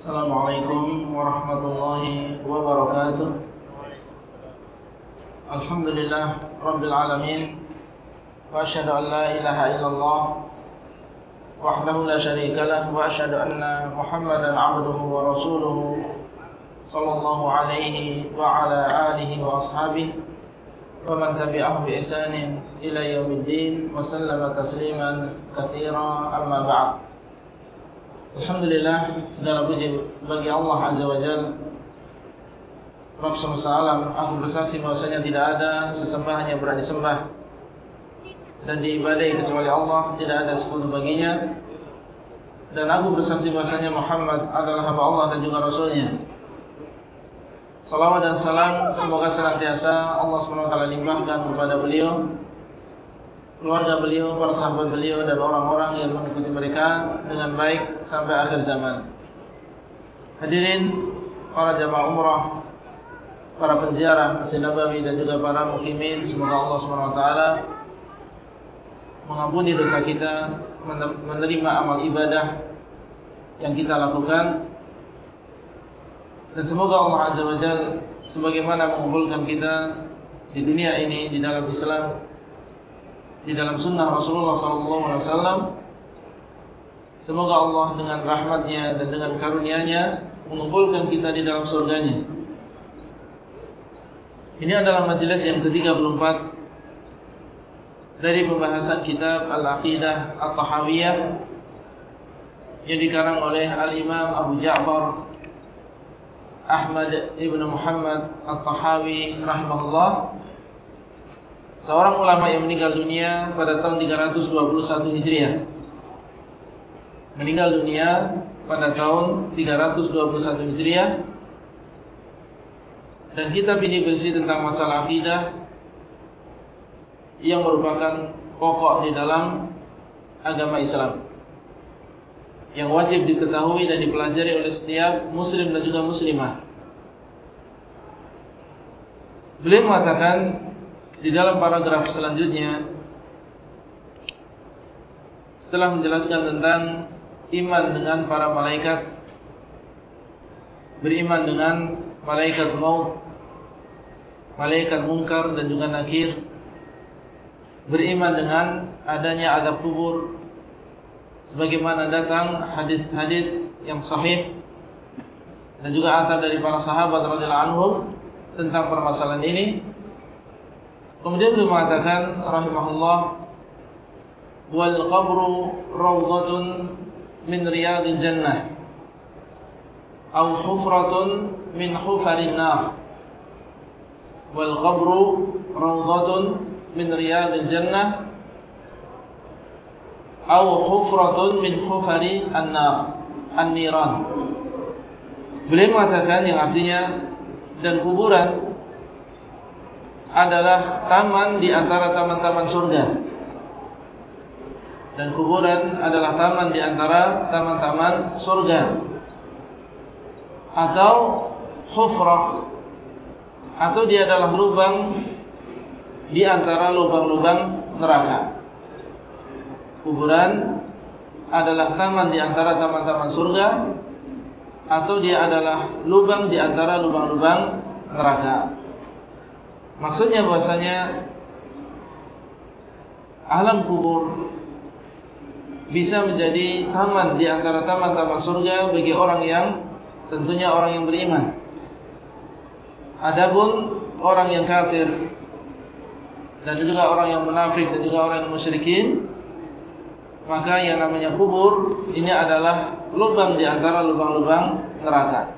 السلام عليكم ورحمة الله وبركاته. الحمد لله رب العالمين وأشهد أن لا إله إلا الله وحده لا شريك له وأشهد أن محمدا عبده ورسوله صلى الله عليه وعلى آله وأصحابه ومن تبعه بإحسان إلى يوم الدين وسلم تسليما كثيرا أما بعد. Alhamdulillah segala puji bagi Allah Azza wa Jal. Rabb semesta alam Aku bersaksi bahwasanya tidak ada sesembahan yang berani sembah Dan diibadai kecuali Allah Tidak ada sekutu baginya. Dan aku bersaksi bahwasanya Muhammad adalah hamba Allah dan juga Rasulnya. Salawat dan salam semoga senantiasa Allah SWT limpahkan kepada beliau keluarga beliau, para sahabat beliau dan orang-orang yang mengikuti mereka dengan baik sampai akhir zaman. Hadirin para jamaah umrah, para penziarah Masjid Nabawi dan juga para mukimin, semoga Allah SWT mengampuni dosa kita, menerima amal ibadah yang kita lakukan dan semoga Allah Azza wa Jalla sebagaimana mengumpulkan kita di dunia ini di dalam Islam di dalam sunnah Rasulullah SAW. Semoga Allah dengan rahmatnya dan dengan karunia-Nya mengumpulkan kita di dalam surganya. Ini adalah majlis yang ke-34 dari pembahasan kitab Al-Aqidah At-Tahawiyah yang dikarang oleh Al-Imam Abu Ja'far Ahmad Ibn Muhammad At-Tahawi rahimahullah seorang ulama yang meninggal dunia pada tahun 321 Hijriah. Meninggal dunia pada tahun 321 Hijriah. Dan kitab ini berisi tentang masalah akidah yang merupakan pokok di dalam agama Islam. Yang wajib diketahui dan dipelajari oleh setiap muslim dan juga muslimah. Beliau mengatakan di dalam paragraf selanjutnya setelah menjelaskan tentang iman dengan para malaikat beriman dengan malaikat maut malaikat mungkar dan juga nakir beriman dengan adanya adab kubur sebagaimana datang hadis-hadis yang sahih dan juga atar dari para sahabat radhiyallahu anhum tentang permasalahan ini Kemudian beliau mengatakan rahimahullah wal qabru rawdatun min riyadil jannah aw hufratun min hufarin nar. Wal qabru rawdatun min riyadil jannah aw hufratun min hufari an-nar an-niran. Beliau mengatakan yang artinya dan kuburan adalah taman di antara taman-taman surga. Dan kuburan adalah taman di antara taman-taman surga. Atau hufrah. Atau dia adalah lubang di antara lubang-lubang neraka. Kuburan adalah taman di antara taman-taman surga. Atau dia adalah lubang di antara lubang-lubang neraka. Maksudnya bahasanya alam kubur bisa menjadi taman di antara taman-taman surga bagi orang yang tentunya orang yang beriman. Adapun orang yang kafir dan juga orang yang munafik dan juga orang yang musyrikin maka yang namanya kubur ini adalah lubang di antara lubang-lubang neraka.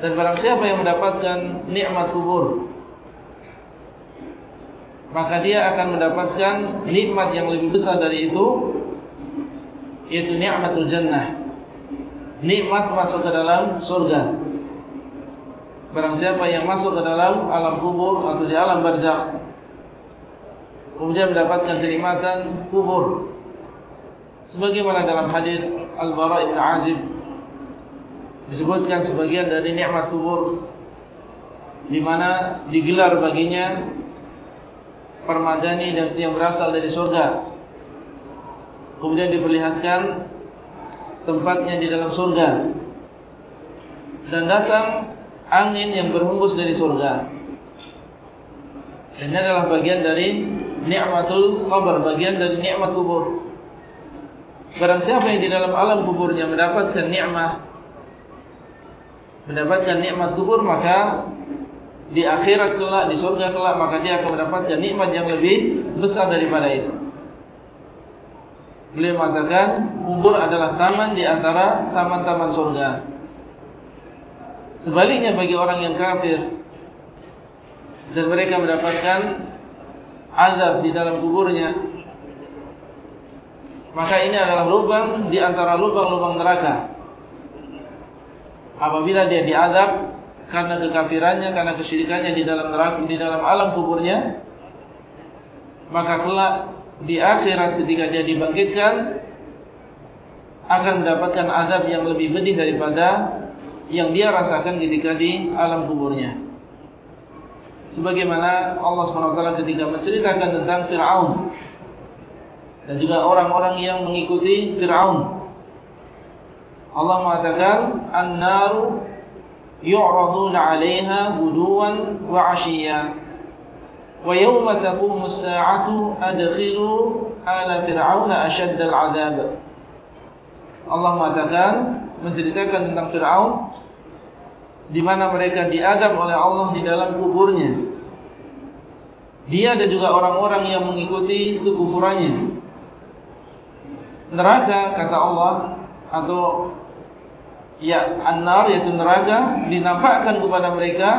Dan barang siapa yang mendapatkan nikmat kubur maka dia akan mendapatkan nikmat yang lebih besar dari itu yaitu nikmatul jannah. Nikmat masuk ke dalam surga. Barang siapa yang masuk ke dalam alam kubur atau di alam barzakh kemudian mendapatkan kenikmatan kubur. Sebagaimana dalam hadis Al-Bara' bin Azib disebutkan sebagian dari nikmat kubur di mana digelar baginya permadani dan yang berasal dari surga. Kemudian diperlihatkan tempatnya di dalam surga dan datang angin yang berhembus dari surga. Ini adalah bagian dari nikmatul qabr, bagian dari nikmat kubur. Barang siapa yang di dalam alam kuburnya mendapatkan nikmat mendapatkan nikmat kubur maka di akhirat kelak di surga kelak maka dia akan mendapatkan nikmat yang lebih besar daripada itu. Beliau mengatakan kubur adalah taman di antara taman-taman surga. Sebaliknya bagi orang yang kafir dan mereka mendapatkan azab di dalam kuburnya, maka ini adalah lubang di antara lubang-lubang neraka. Apabila dia diazab karena kekafirannya, karena kesyirikannya di dalam neraka, di dalam alam kuburnya, maka kelak di akhirat ketika dia dibangkitkan akan mendapatkan azab yang lebih pedih daripada yang dia rasakan ketika di alam kuburnya. Sebagaimana Allah SWT ketika menceritakan tentang Fir'aun dan juga orang-orang yang mengikuti Fir'aun. Allah mengatakan, An-naru buduwan wa 'ashiyya. Wa yawma taqumu as-sa'atu adkhilu ala fir'auna ashadda al-'adzab. Allah mengatakan menceritakan tentang Firaun di mana mereka diadab oleh Allah di dalam kuburnya. Dia dan juga orang-orang yang mengikuti kekufurannya. Neraka kata Allah atau ya an-nar yaitu neraka dinampakkan kepada mereka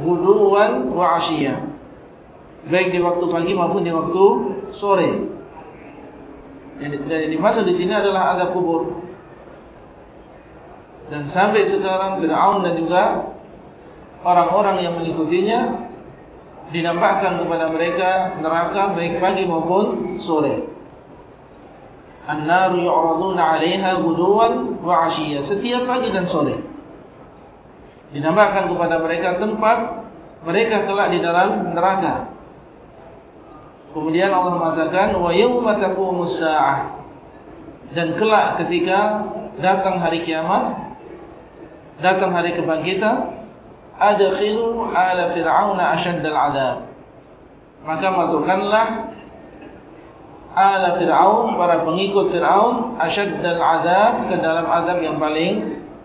ghuduwan wa 'ashiyya. Baik di waktu pagi maupun di waktu sore. Yang dimaksud di sini adalah azab kubur. Dan sampai sekarang Fir'aun dan juga orang-orang yang mengikutinya dinampakkan kepada mereka neraka baik pagi maupun sore. An-nar yu'raduna 'alaiha ghuduwan wa 'ashiyya. Setiap pagi dan sore. Dinampakkan kepada mereka tempat mereka kelak di dalam neraka. Kemudian Allah mengatakan wa yauma taqumus saah. Dan kelak ketika datang hari kiamat datang hari kebangkitan adkhilu ala fir'auna ashaddal adab maka masukkanlah ala fir'aun para pengikut fir'aun ashaddal adab ke dalam azab yang paling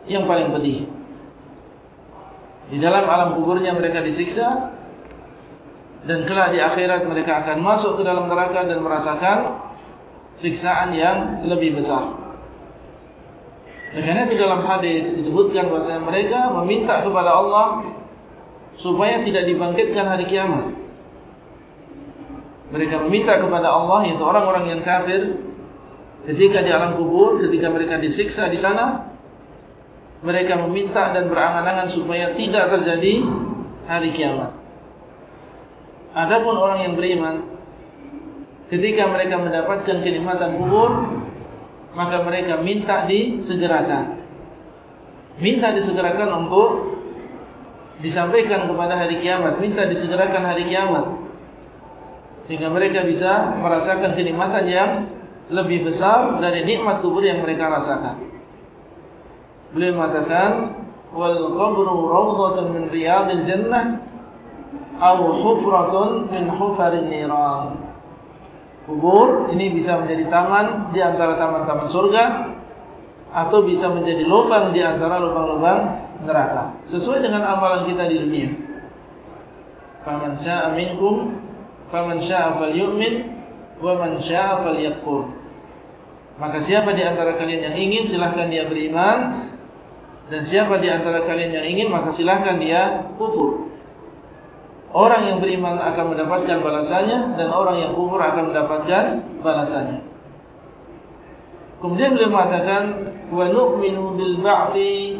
yang paling pedih di dalam alam kuburnya mereka disiksa dan kelak di akhirat mereka akan masuk ke dalam neraka dan merasakan siksaan yang lebih besar Karena di dalam hadis disebutkan bahawa mereka meminta kepada Allah supaya tidak dibangkitkan hari kiamat. Mereka meminta kepada Allah yaitu orang-orang yang kafir ketika di alam kubur, ketika mereka disiksa di sana, mereka meminta dan berangan-angan supaya tidak terjadi hari kiamat. Adapun orang yang beriman ketika mereka mendapatkan kenikmatan kubur, maka mereka minta disegerakan. Minta disegerakan untuk disampaikan kepada hari kiamat, minta disegerakan hari kiamat. Sehingga mereka bisa merasakan kenikmatan yang lebih besar dari nikmat kubur yang mereka rasakan. Beliau mengatakan, "Wal qabru rawdatun min riyadil jannah aw hufratun min hufarin niran." kubur ini bisa menjadi taman di antara taman-taman surga atau bisa menjadi lubang di antara lubang-lubang neraka sesuai dengan amalan kita di dunia. Faman syaa'a minkum faman syaa'a falyu'min wa man syaa'a falyakfur. Maka siapa di antara kalian yang ingin silahkan dia beriman dan siapa di antara kalian yang ingin maka silahkan dia kufur. Orang yang beriman akan mendapatkan balasannya dan orang yang kufur akan mendapatkan balasannya. Kemudian beliau mengatakan wa nu'minu bil ba'thi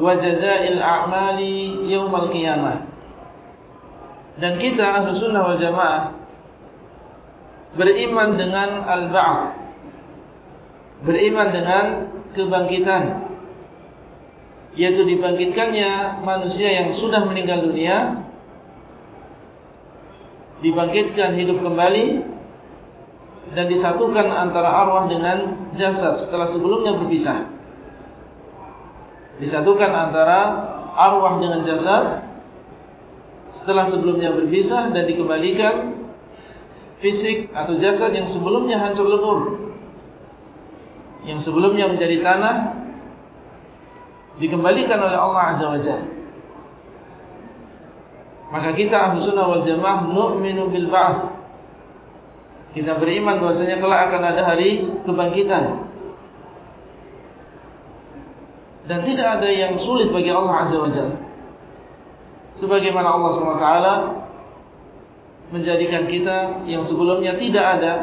wa jazaa'il a'mali yaumal qiyamah. Dan kita ahlu sunnah wal jamaah beriman dengan al-ba'th. Beriman dengan kebangkitan. Yaitu dibangkitkannya manusia yang sudah meninggal dunia dibangkitkan hidup kembali dan disatukan antara arwah dengan jasad setelah sebelumnya berpisah. Disatukan antara arwah dengan jasad setelah sebelumnya berpisah dan dikembalikan fisik atau jasad yang sebelumnya hancur lebur yang sebelumnya menjadi tanah dikembalikan oleh Allah Azza wa Jalla. Maka kita ahlu sunnah wal jamaah nu'minu bil ba'ath kita beriman bahasanya kelak akan ada hari kebangkitan. Dan tidak ada yang sulit bagi Allah Azza wa Jalla sebagaimana Allah SWT menjadikan kita yang sebelumnya tidak ada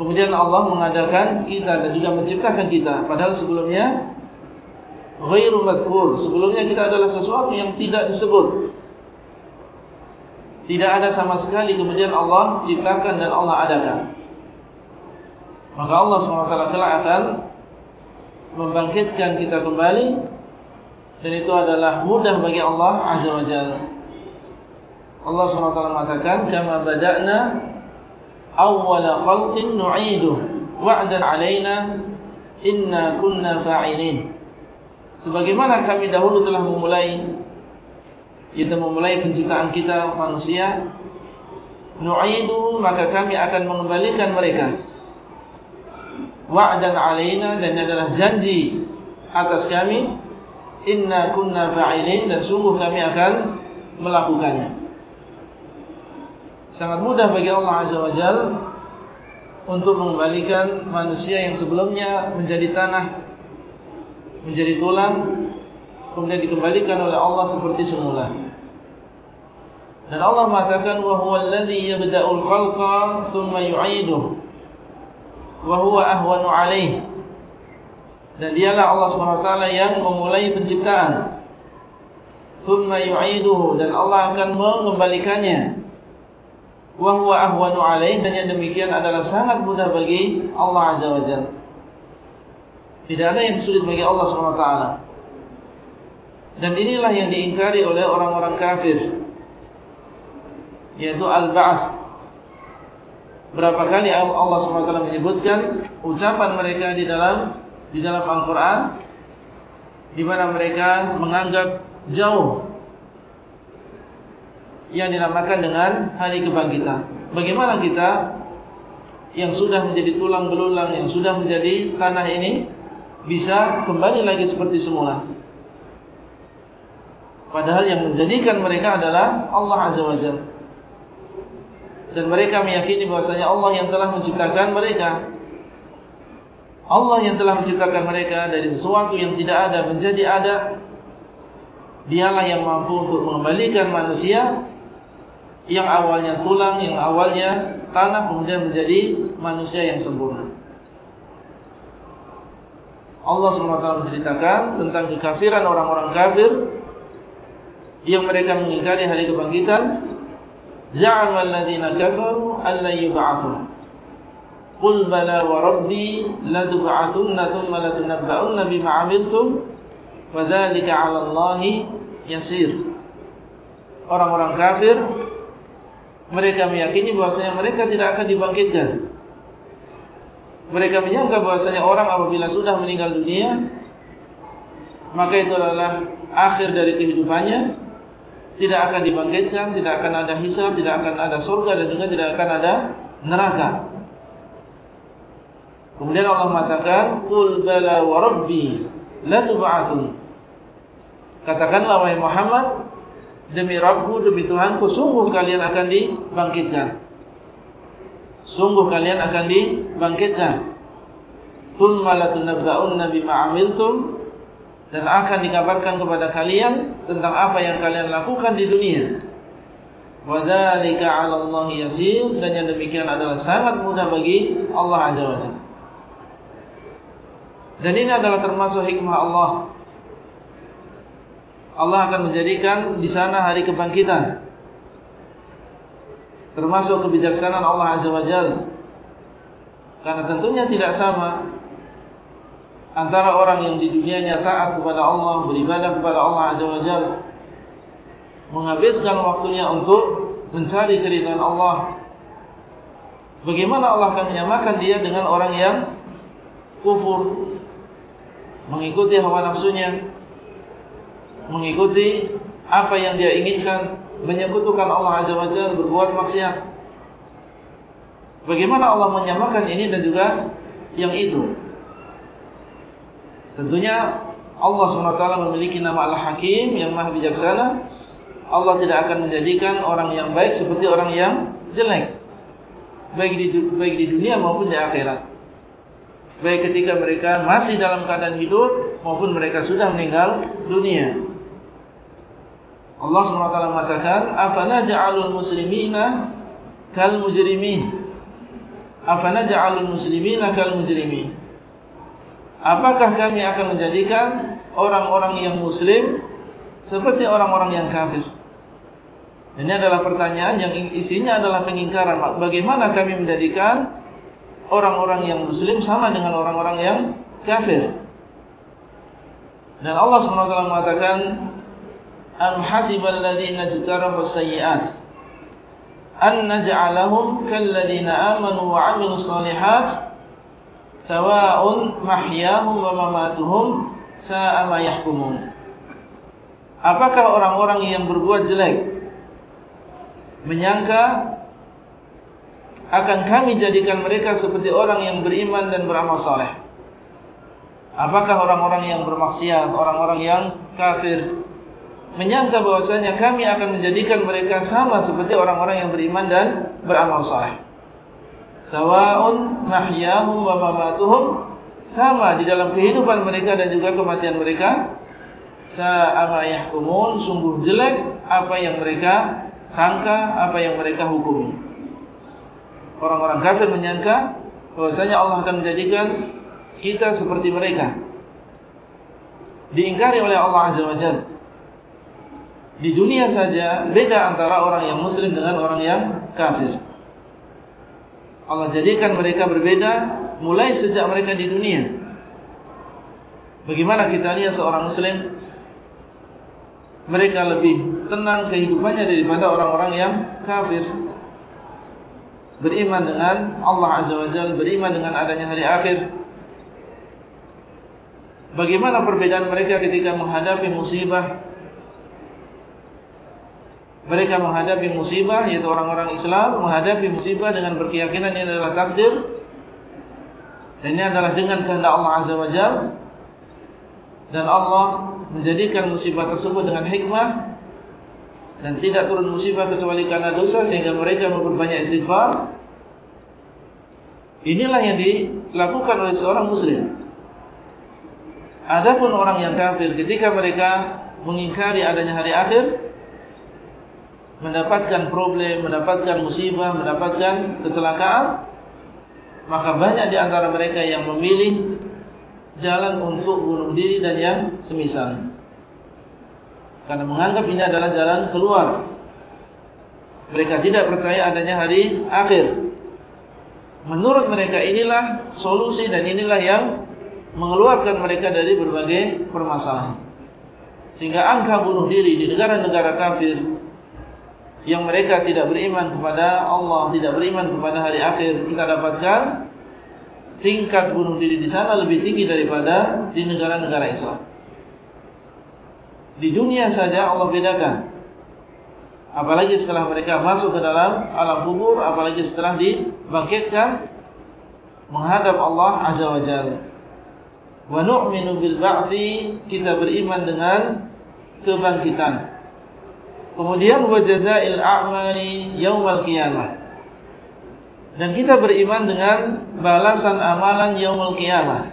kemudian Allah mengadakan kita dan juga menciptakan kita. Padahal sebelumnya ghairu madhkur sebelumnya kita adalah sesuatu yang tidak disebut. Tidak ada sama sekali kemudian Allah ciptakan dan Allah adakan. Maka Allah SWT akan membangkitkan kita kembali dan itu adalah mudah bagi Allah Azza wa Jalla. Allah SWT mengatakan, "Kama bada'na awwala khalqin nu'iduh wa'dan 'alaina inna kunna fa'ilin." Sebagaimana kami dahulu telah memulai kita memulai penciptaan kita manusia, nu'iduh maka kami akan mengembalikan mereka. Wa'dan 'alaina dan adalah janji atas kami inna kunna fa'ilin dan sungguh kami akan melakukannya. Sangat mudah bagi Allah Azza wa Jal untuk mengembalikan manusia yang sebelumnya menjadi tanah, menjadi tulang, kemudian dikembalikan oleh Allah seperti semula. Dan Allah mengatakan alladhi yabda'ul khalqa thumma yu'iduhu wa huwa ahwanu 'alayhi dan dialah Allah SWT yang memulai penciptaan. Thumma yu'iduhu Dan Allah akan mengembalikannya. Wahuwa ahwanu alaih Dan yang demikian adalah sangat mudah bagi Allah Azza wa Jal Tidak ada yang sulit bagi Allah SWT Dan inilah yang diingkari oleh orang-orang kafir Yaitu Al-Ba'ath Berapa kali Allah SWT menyebutkan Ucapan mereka di dalam di dalam Al-Quran di mana mereka menganggap jauh yang dinamakan dengan hari kebangkitan. Bagaimana kita yang sudah menjadi tulang belulang, yang sudah menjadi tanah ini bisa kembali lagi seperti semula? Padahal yang menjadikan mereka adalah Allah Azza wa Jalla. Dan mereka meyakini bahwasanya Allah yang telah menciptakan mereka. Allah yang telah menciptakan mereka dari sesuatu yang tidak ada menjadi ada. Dialah yang mampu untuk mengembalikan manusia Yang awalnya tulang, yang awalnya tanah Kemudian menjadi manusia yang sempurna. Allah SWT menceritakan tentang kekafiran orang-orang kafir Yang mereka mengingkari hari kebangkitan. Za'amal ladhina kafaru Alla yub'athun Qul bala wa rabbi ladub'athunna thumma latunabba'unna bima 'amiltum wa dzalika 'ala Allahi yasir. Orang-orang kafir mereka meyakini bahwasanya mereka tidak akan dibangkitkan. Mereka menyangka bahwasanya orang apabila sudah meninggal dunia maka itu adalah akhir dari kehidupannya tidak akan dibangkitkan, tidak akan ada hisab, tidak akan ada surga dan juga tidak akan ada neraka. Kemudian Allah mengatakan, "Qul bala wa rabbi la tub'atsun." Katakanlah wahai Muhammad, demi Rabbku, demi Tuhanku, sungguh kalian akan dibangkitkan. Sungguh kalian akan dibangkitkan. Tsumma la tunabba'unna bima 'amiltum dan akan dikabarkan kepada kalian tentang apa yang kalian lakukan di dunia. Wa dzalika 'ala Allah yasir dan yang demikian adalah sangat mudah bagi Allah Azza wa Jalla. Dan ini adalah termasuk hikmah Allah. Allah akan menjadikan di sana hari kebangkitan. Termasuk kebijaksanaan Allah Azza wa Jal. Karena tentunya tidak sama antara orang yang di dunianya taat kepada Allah, beribadah kepada Allah Azza wa Jal, menghabiskan waktunya untuk mencari keridhaan Allah. Bagaimana Allah akan menyamakan dia dengan orang yang kufur mengikuti hawa nafsunya, mengikuti apa yang dia inginkan, menyekutukan Allah Azza wa Jalla berbuat maksiat. Bagaimana Allah menyamakan ini dan juga yang itu? Tentunya Allah SWT memiliki nama Al-Hakim yang maha bijaksana. Allah tidak akan menjadikan orang yang baik seperti orang yang jelek. Baik di, baik di dunia maupun di akhirat. Baik ketika mereka masih dalam keadaan hidup maupun mereka sudah meninggal dunia. Allah SWT mengatakan, "Afana ja'alul muslimina kal mujrimin?" Afana ja'alul muslimina kal mujrimin? Apakah kami akan menjadikan orang-orang yang muslim seperti orang-orang yang kafir? Ini adalah pertanyaan yang isinya adalah pengingkaran. Bagaimana kami menjadikan orang-orang yang muslim sama dengan orang-orang yang kafir? Dan Allah SWT mengatakan, Am hasibal ladhina jtarahu sayyi'at An naj'alahum kalladhina amanu wa amilu salihat Sawa'un mahyahum wa mamatuhum Sa'a ma yahkumun Apakah orang-orang yang berbuat jelek Menyangka Akan kami jadikan mereka seperti orang yang beriman dan beramal saleh. Apakah orang-orang yang bermaksiat Orang-orang yang kafir menyangka bahwasanya kami akan menjadikan mereka sama seperti orang-orang yang beriman dan beramal saleh. Sawa'un mahyahum wa mamatuhum sama di dalam kehidupan mereka dan juga kematian mereka. Sa'ama yahkumun sungguh jelek apa yang mereka sangka, apa yang mereka hukumi. Orang-orang kafir menyangka bahwasanya Allah akan menjadikan kita seperti mereka. Diingkari oleh Allah Azza wa Jalla di dunia saja beda antara orang yang muslim dengan orang yang kafir. Allah jadikan mereka berbeda mulai sejak mereka di dunia. Bagaimana kita lihat seorang muslim mereka lebih tenang kehidupannya daripada orang-orang yang kafir. Beriman dengan Allah Azza wa Jalla, beriman dengan adanya hari akhir. Bagaimana perbedaan mereka ketika menghadapi musibah? Mereka menghadapi musibah yaitu orang-orang Islam menghadapi musibah dengan berkeyakinan ini adalah takdir. Dan ini adalah dengan kehendak Allah Azza wa Jalla dan Allah menjadikan musibah tersebut dengan hikmah dan tidak turun musibah kecuali karena dosa sehingga mereka memperbanyak istighfar inilah yang dilakukan oleh seorang muslim adapun orang yang kafir ketika mereka mengingkari adanya hari akhir mendapatkan problem, mendapatkan musibah, mendapatkan kecelakaan, maka banyak di antara mereka yang memilih jalan untuk bunuh diri dan yang semisal. Karena menganggap ini adalah jalan keluar. Mereka tidak percaya adanya hari akhir. Menurut mereka inilah solusi dan inilah yang mengeluarkan mereka dari berbagai permasalahan. Sehingga angka bunuh diri di negara-negara kafir yang mereka tidak beriman kepada Allah, tidak beriman kepada hari akhir, kita dapatkan tingkat bunuh diri di sana lebih tinggi daripada di negara-negara Islam. Di dunia saja Allah bedakan. Apalagi setelah mereka masuk ke dalam alam kubur, apalagi setelah dibangkitkan menghadap Allah Azza wa Jalla. Wa nu'minu bil ba'thi, kita beriman dengan kebangkitan. Kemudian wajazail a'mali yaumal qiyamah. Dan kita beriman dengan balasan amalan yaumul qiyamah.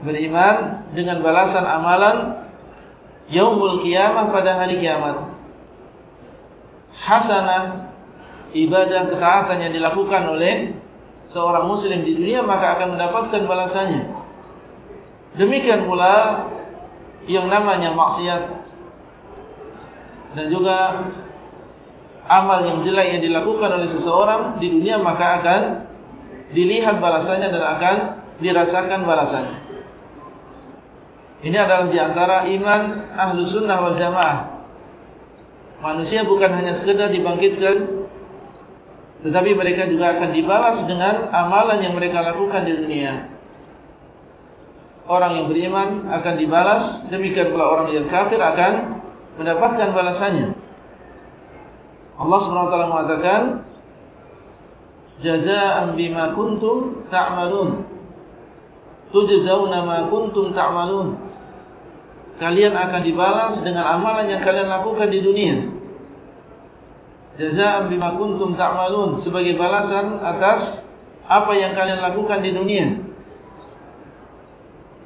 Beriman dengan balasan amalan yaumul qiyamah pada hari kiamat. Hasanah ibadah ketaatan yang dilakukan oleh seorang muslim di dunia maka akan mendapatkan balasannya. Demikian pula yang namanya maksiat dan juga amal yang jelek yang dilakukan oleh seseorang di dunia maka akan dilihat balasannya dan akan dirasakan balasannya. Ini adalah di antara iman ahlu sunnah wal jamaah. Manusia bukan hanya sekedar dibangkitkan, tetapi mereka juga akan dibalas dengan amalan yang mereka lakukan di dunia. orang yang beriman akan dibalas, demikian pula orang yang kafir akan mendapatkan balasannya. Allah taala mengatakan jazaa'an bima kuntum ta'malun. Tujzauna ma kuntum ta'malun. Kalian akan dibalas dengan amalan yang kalian lakukan di dunia. Jazaa'an bima kuntum ta'malun sebagai balasan atas apa yang kalian lakukan di dunia.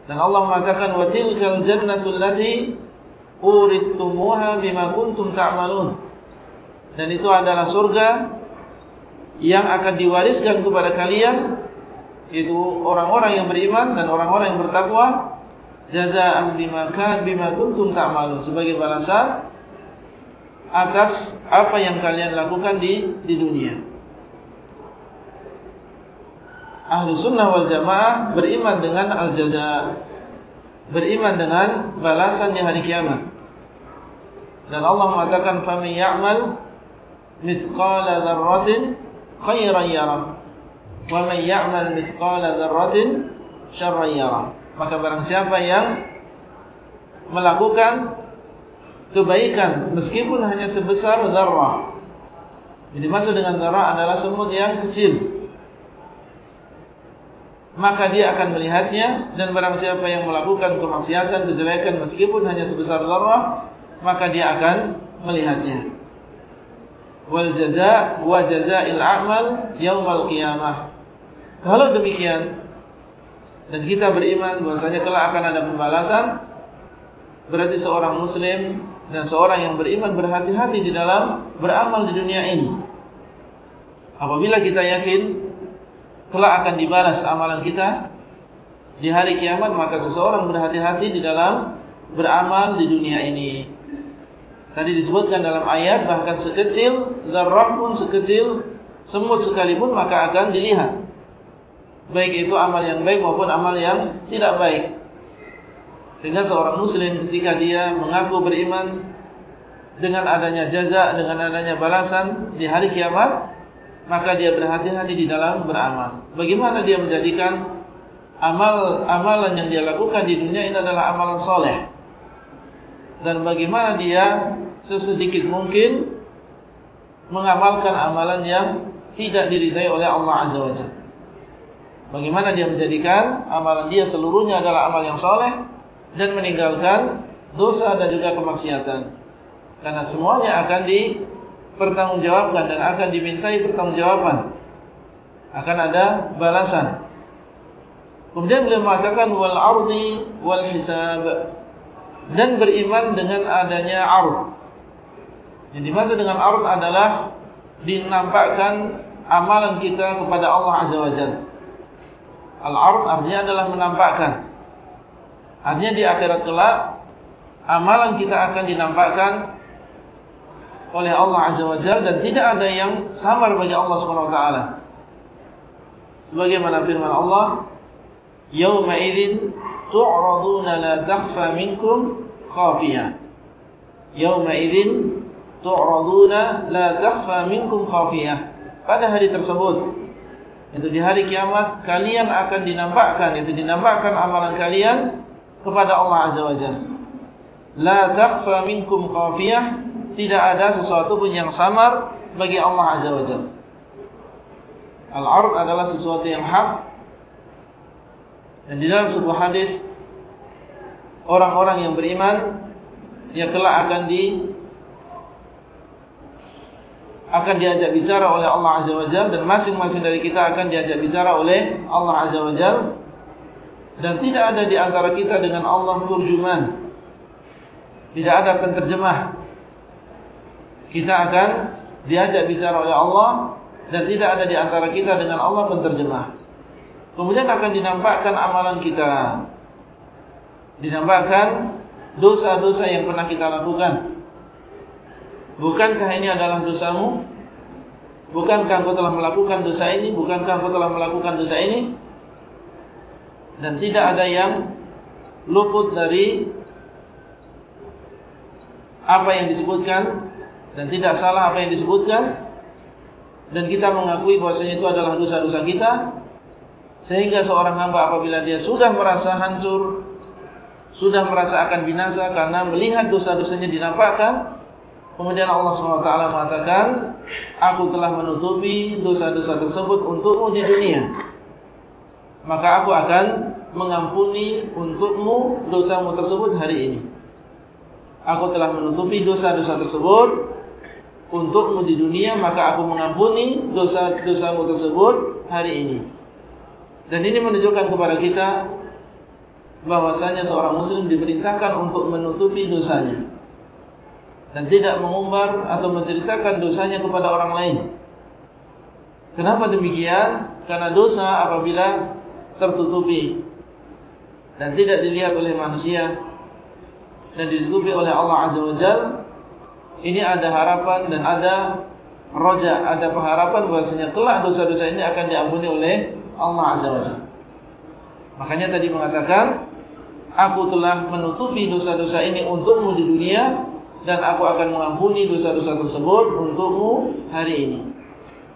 Dan Allah mengatakan wa tilkal jannatul lati uristumuha bima kuntum ta'malun. Dan itu adalah surga yang akan diwariskan kepada kalian itu orang-orang yang beriman dan orang-orang yang bertakwa jazaa'an bima kan bima kuntum ta'malun sebagai balasan atas apa yang kalian lakukan di di dunia. Ahlu sunnah wal jamaah beriman dengan al-jaza' beriman dengan balasan di hari kiamat. Dan Allah mengatakan famin ya'mal mithqala dzarratin khairan yara wa man ya'mal mithqala dzarratin syarran yara maka barang siapa yang melakukan kebaikan meskipun hanya sebesar zarrah jadi maksud dengan zarrah adalah semut yang kecil maka dia akan melihatnya dan barang siapa yang melakukan kemaksiatan kejelekan meskipun hanya sebesar zarrah maka dia akan melihatnya wal jaza wa jazail a'mal yaumal qiyamah. Kalau demikian dan kita beriman bahwasanya kelak akan ada pembalasan berarti seorang muslim dan seorang yang beriman berhati-hati di dalam beramal di dunia ini. Apabila kita yakin kelak akan dibalas amalan kita di hari kiamat maka seseorang berhati-hati di dalam beramal di dunia ini. Tadi disebutkan dalam ayat bahkan sekecil zarrah pun sekecil semut sekalipun maka akan dilihat. Baik itu amal yang baik maupun amal yang tidak baik. Sehingga seorang muslim ketika dia mengaku beriman dengan adanya jaza, dengan adanya balasan di hari kiamat, maka dia berhati-hati di dalam beramal. Bagaimana dia menjadikan amal amalan yang dia lakukan di dunia ini adalah amalan soleh. Dan bagaimana dia sesedikit mungkin mengamalkan amalan yang tidak diridai oleh Allah Azza wa Jalla. Bagaimana dia menjadikan amalan dia seluruhnya adalah amal yang soleh dan meninggalkan dosa dan juga kemaksiatan. Karena semuanya akan dipertanggungjawabkan dan akan dimintai pertanggungjawaban. Akan ada balasan. Kemudian beliau mengatakan wal ardi wal hisab dan beriman dengan adanya ard yang dimaksud dengan ard adalah dinampakkan amalan kita kepada Allah Azza wa Jalla. Al-ard artinya adalah menampakkan. Artinya di akhirat kelak amalan kita akan dinampakkan oleh Allah Azza wa Jalla dan tidak ada yang samar bagi Allah Subhanahu wa taala. Sebagaimana firman Allah, "Yauma idzin tu'raduna la takhfa minkum khafiyah." Yauma idzin tu'raduna la takhfa minkum khafiyah. Pada hari tersebut itu di hari kiamat kalian akan dinampakkan itu dinampakkan amalan kalian kepada Allah Azza wa Jalla. La takhfa minkum khafiyah, tidak ada sesuatu pun yang samar bagi Allah Azza wa Jalla. Al-'ard adalah sesuatu yang hak. Dan di dalam sebuah hadis orang-orang yang beriman ya kelak akan di akan diajak bicara oleh Allah Azza wa Jal dan masing-masing dari kita akan diajak bicara oleh Allah Azza wa Jal. Dan tidak ada di antara kita dengan Allah turjuman tidak ada penterjemah. Kita akan diajak bicara oleh Allah dan tidak ada di antara kita dengan Allah penterjemah. Kemudian akan dinampakkan amalan kita. Dinampakkan dosa-dosa yang pernah kita lakukan Bukankah ini adalah dosamu? Bukankah engkau telah melakukan dosa ini? Bukankah engkau telah melakukan dosa ini? Dan tidak ada yang luput dari apa yang disebutkan dan tidak salah apa yang disebutkan dan kita mengakui bahwasanya itu adalah dosa-dosa kita Sehingga seorang hamba apabila dia sudah merasa hancur, sudah merasa akan binasa karena melihat dosa-dosanya dinampakkan, kemudian Allah SWT mengatakan, Aku telah menutupi dosa-dosa tersebut untukmu di dunia. Maka aku akan mengampuni untukmu dosamu tersebut hari ini. Aku telah menutupi dosa-dosa tersebut untukmu di dunia, maka aku mengampuni dosa-dosamu tersebut hari ini. Dan ini menunjukkan kepada kita bahwasanya seorang muslim diperintahkan untuk menutupi dosanya dan tidak mengumbar atau menceritakan dosanya kepada orang lain. Kenapa demikian? Karena dosa apabila tertutupi dan tidak dilihat oleh manusia dan ditutupi oleh Allah Azza wa Jal, ini ada harapan dan ada roja, ada pengharapan bahwasanya kelak dosa-dosa ini akan diampuni oleh Allah Azza wa Jalla. Makanya tadi mengatakan, aku telah menutupi dosa-dosa ini untukmu di dunia dan aku akan mengampuni dosa-dosa tersebut untukmu hari ini.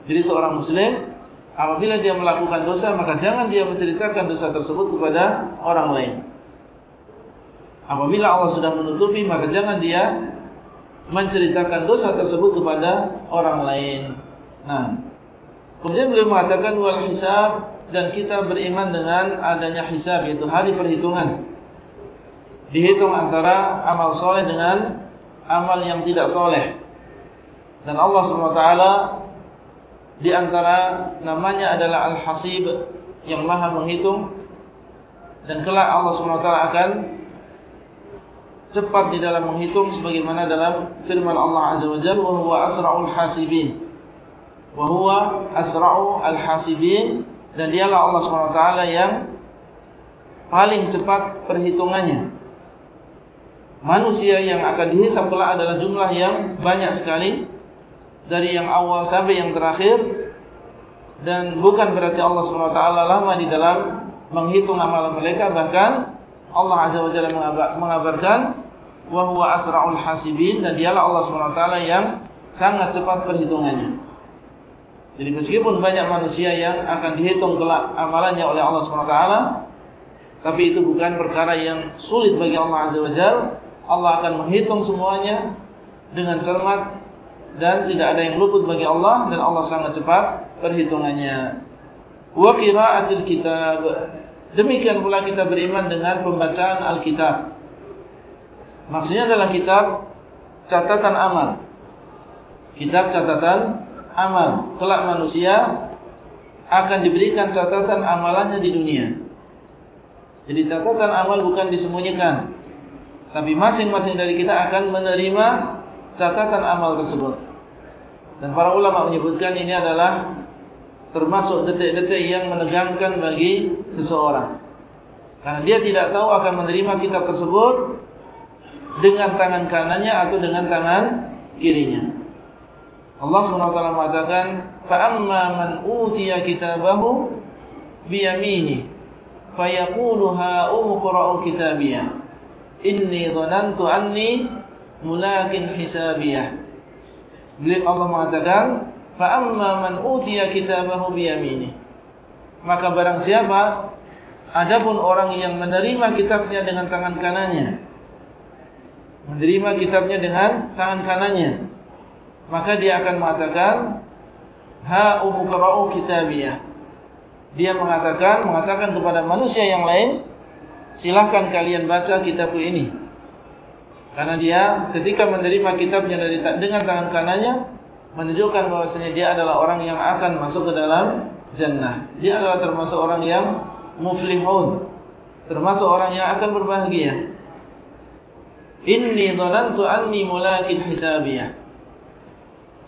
Jadi seorang muslim apabila dia melakukan dosa maka jangan dia menceritakan dosa tersebut kepada orang lain. Apabila Allah sudah menutupi maka jangan dia menceritakan dosa tersebut kepada orang lain. Nah, kemudian beliau mengatakan wal hisab dan kita beriman dengan adanya hisab yaitu hari perhitungan. Dihitung antara amal soleh dengan amal yang tidak soleh. Dan Allah SWT di antara namanya adalah Al-Hasib yang maha menghitung. Dan kelak Allah SWT akan cepat di dalam menghitung sebagaimana dalam firman Allah Azza wa huwa asra'ul hasibin. Wa huwa asra'ul hasibin dan dialah Allah SWT yang paling cepat perhitungannya. Manusia yang akan dihisap kelak adalah jumlah yang banyak sekali. Dari yang awal sampai yang terakhir. Dan bukan berarti Allah SWT lama di dalam menghitung amalan mereka. Bahkan Allah Azza wa Jalla mengabarkan wa huwa asra'ul hasibin. Dan dialah Allah SWT yang sangat cepat perhitungannya. Jadi meskipun banyak manusia yang akan dihitung kelak amalannya oleh Allah SWT Tapi itu bukan perkara yang sulit bagi Allah Azza wa Jal Allah akan menghitung semuanya dengan cermat Dan tidak ada yang luput bagi Allah Dan Allah sangat cepat perhitungannya. Wa kira'atil kitab. Demikian pula kita beriman dengan pembacaan Alkitab. Maksudnya adalah kitab catatan amal. Kitab catatan amal. Kelak manusia akan diberikan catatan amalannya di dunia. Jadi catatan amal bukan disembunyikan. Tapi masing-masing dari kita akan menerima catatan amal tersebut. Dan para ulama menyebutkan ini adalah termasuk detik-detik yang menegangkan bagi seseorang. Karena dia tidak tahu akan menerima kitab tersebut dengan tangan kanannya atau dengan tangan kirinya. Allah SWT mengatakan فَأَمَّا مَنْ أُوْتِيَ كِتَابَهُ بِيَمِينِهِ فَيَقُولُ هَا أُمُقْرَأُ كِتَابِيَهِ Inni dhanantu anni mulakin hisabiyah. Beliau Allah mengatakan, "Fa amma man utiya kitabahu bi yaminih." Maka barang siapa adapun orang yang menerima kitabnya dengan tangan kanannya. Menerima kitabnya dengan tangan kanannya. Maka dia akan mengatakan, "Ha umqra'u kitabiyah." Dia mengatakan mengatakan kepada manusia yang lain silakan kalian baca kitabku ini. Karena dia ketika menerima kitabnya dari dengan tangan kanannya menunjukkan bahwasanya dia adalah orang yang akan masuk ke dalam jannah. Dia adalah termasuk orang yang muflihun. Termasuk orang yang akan berbahagia. Inni dhanantu anni mulakin hisabiyah.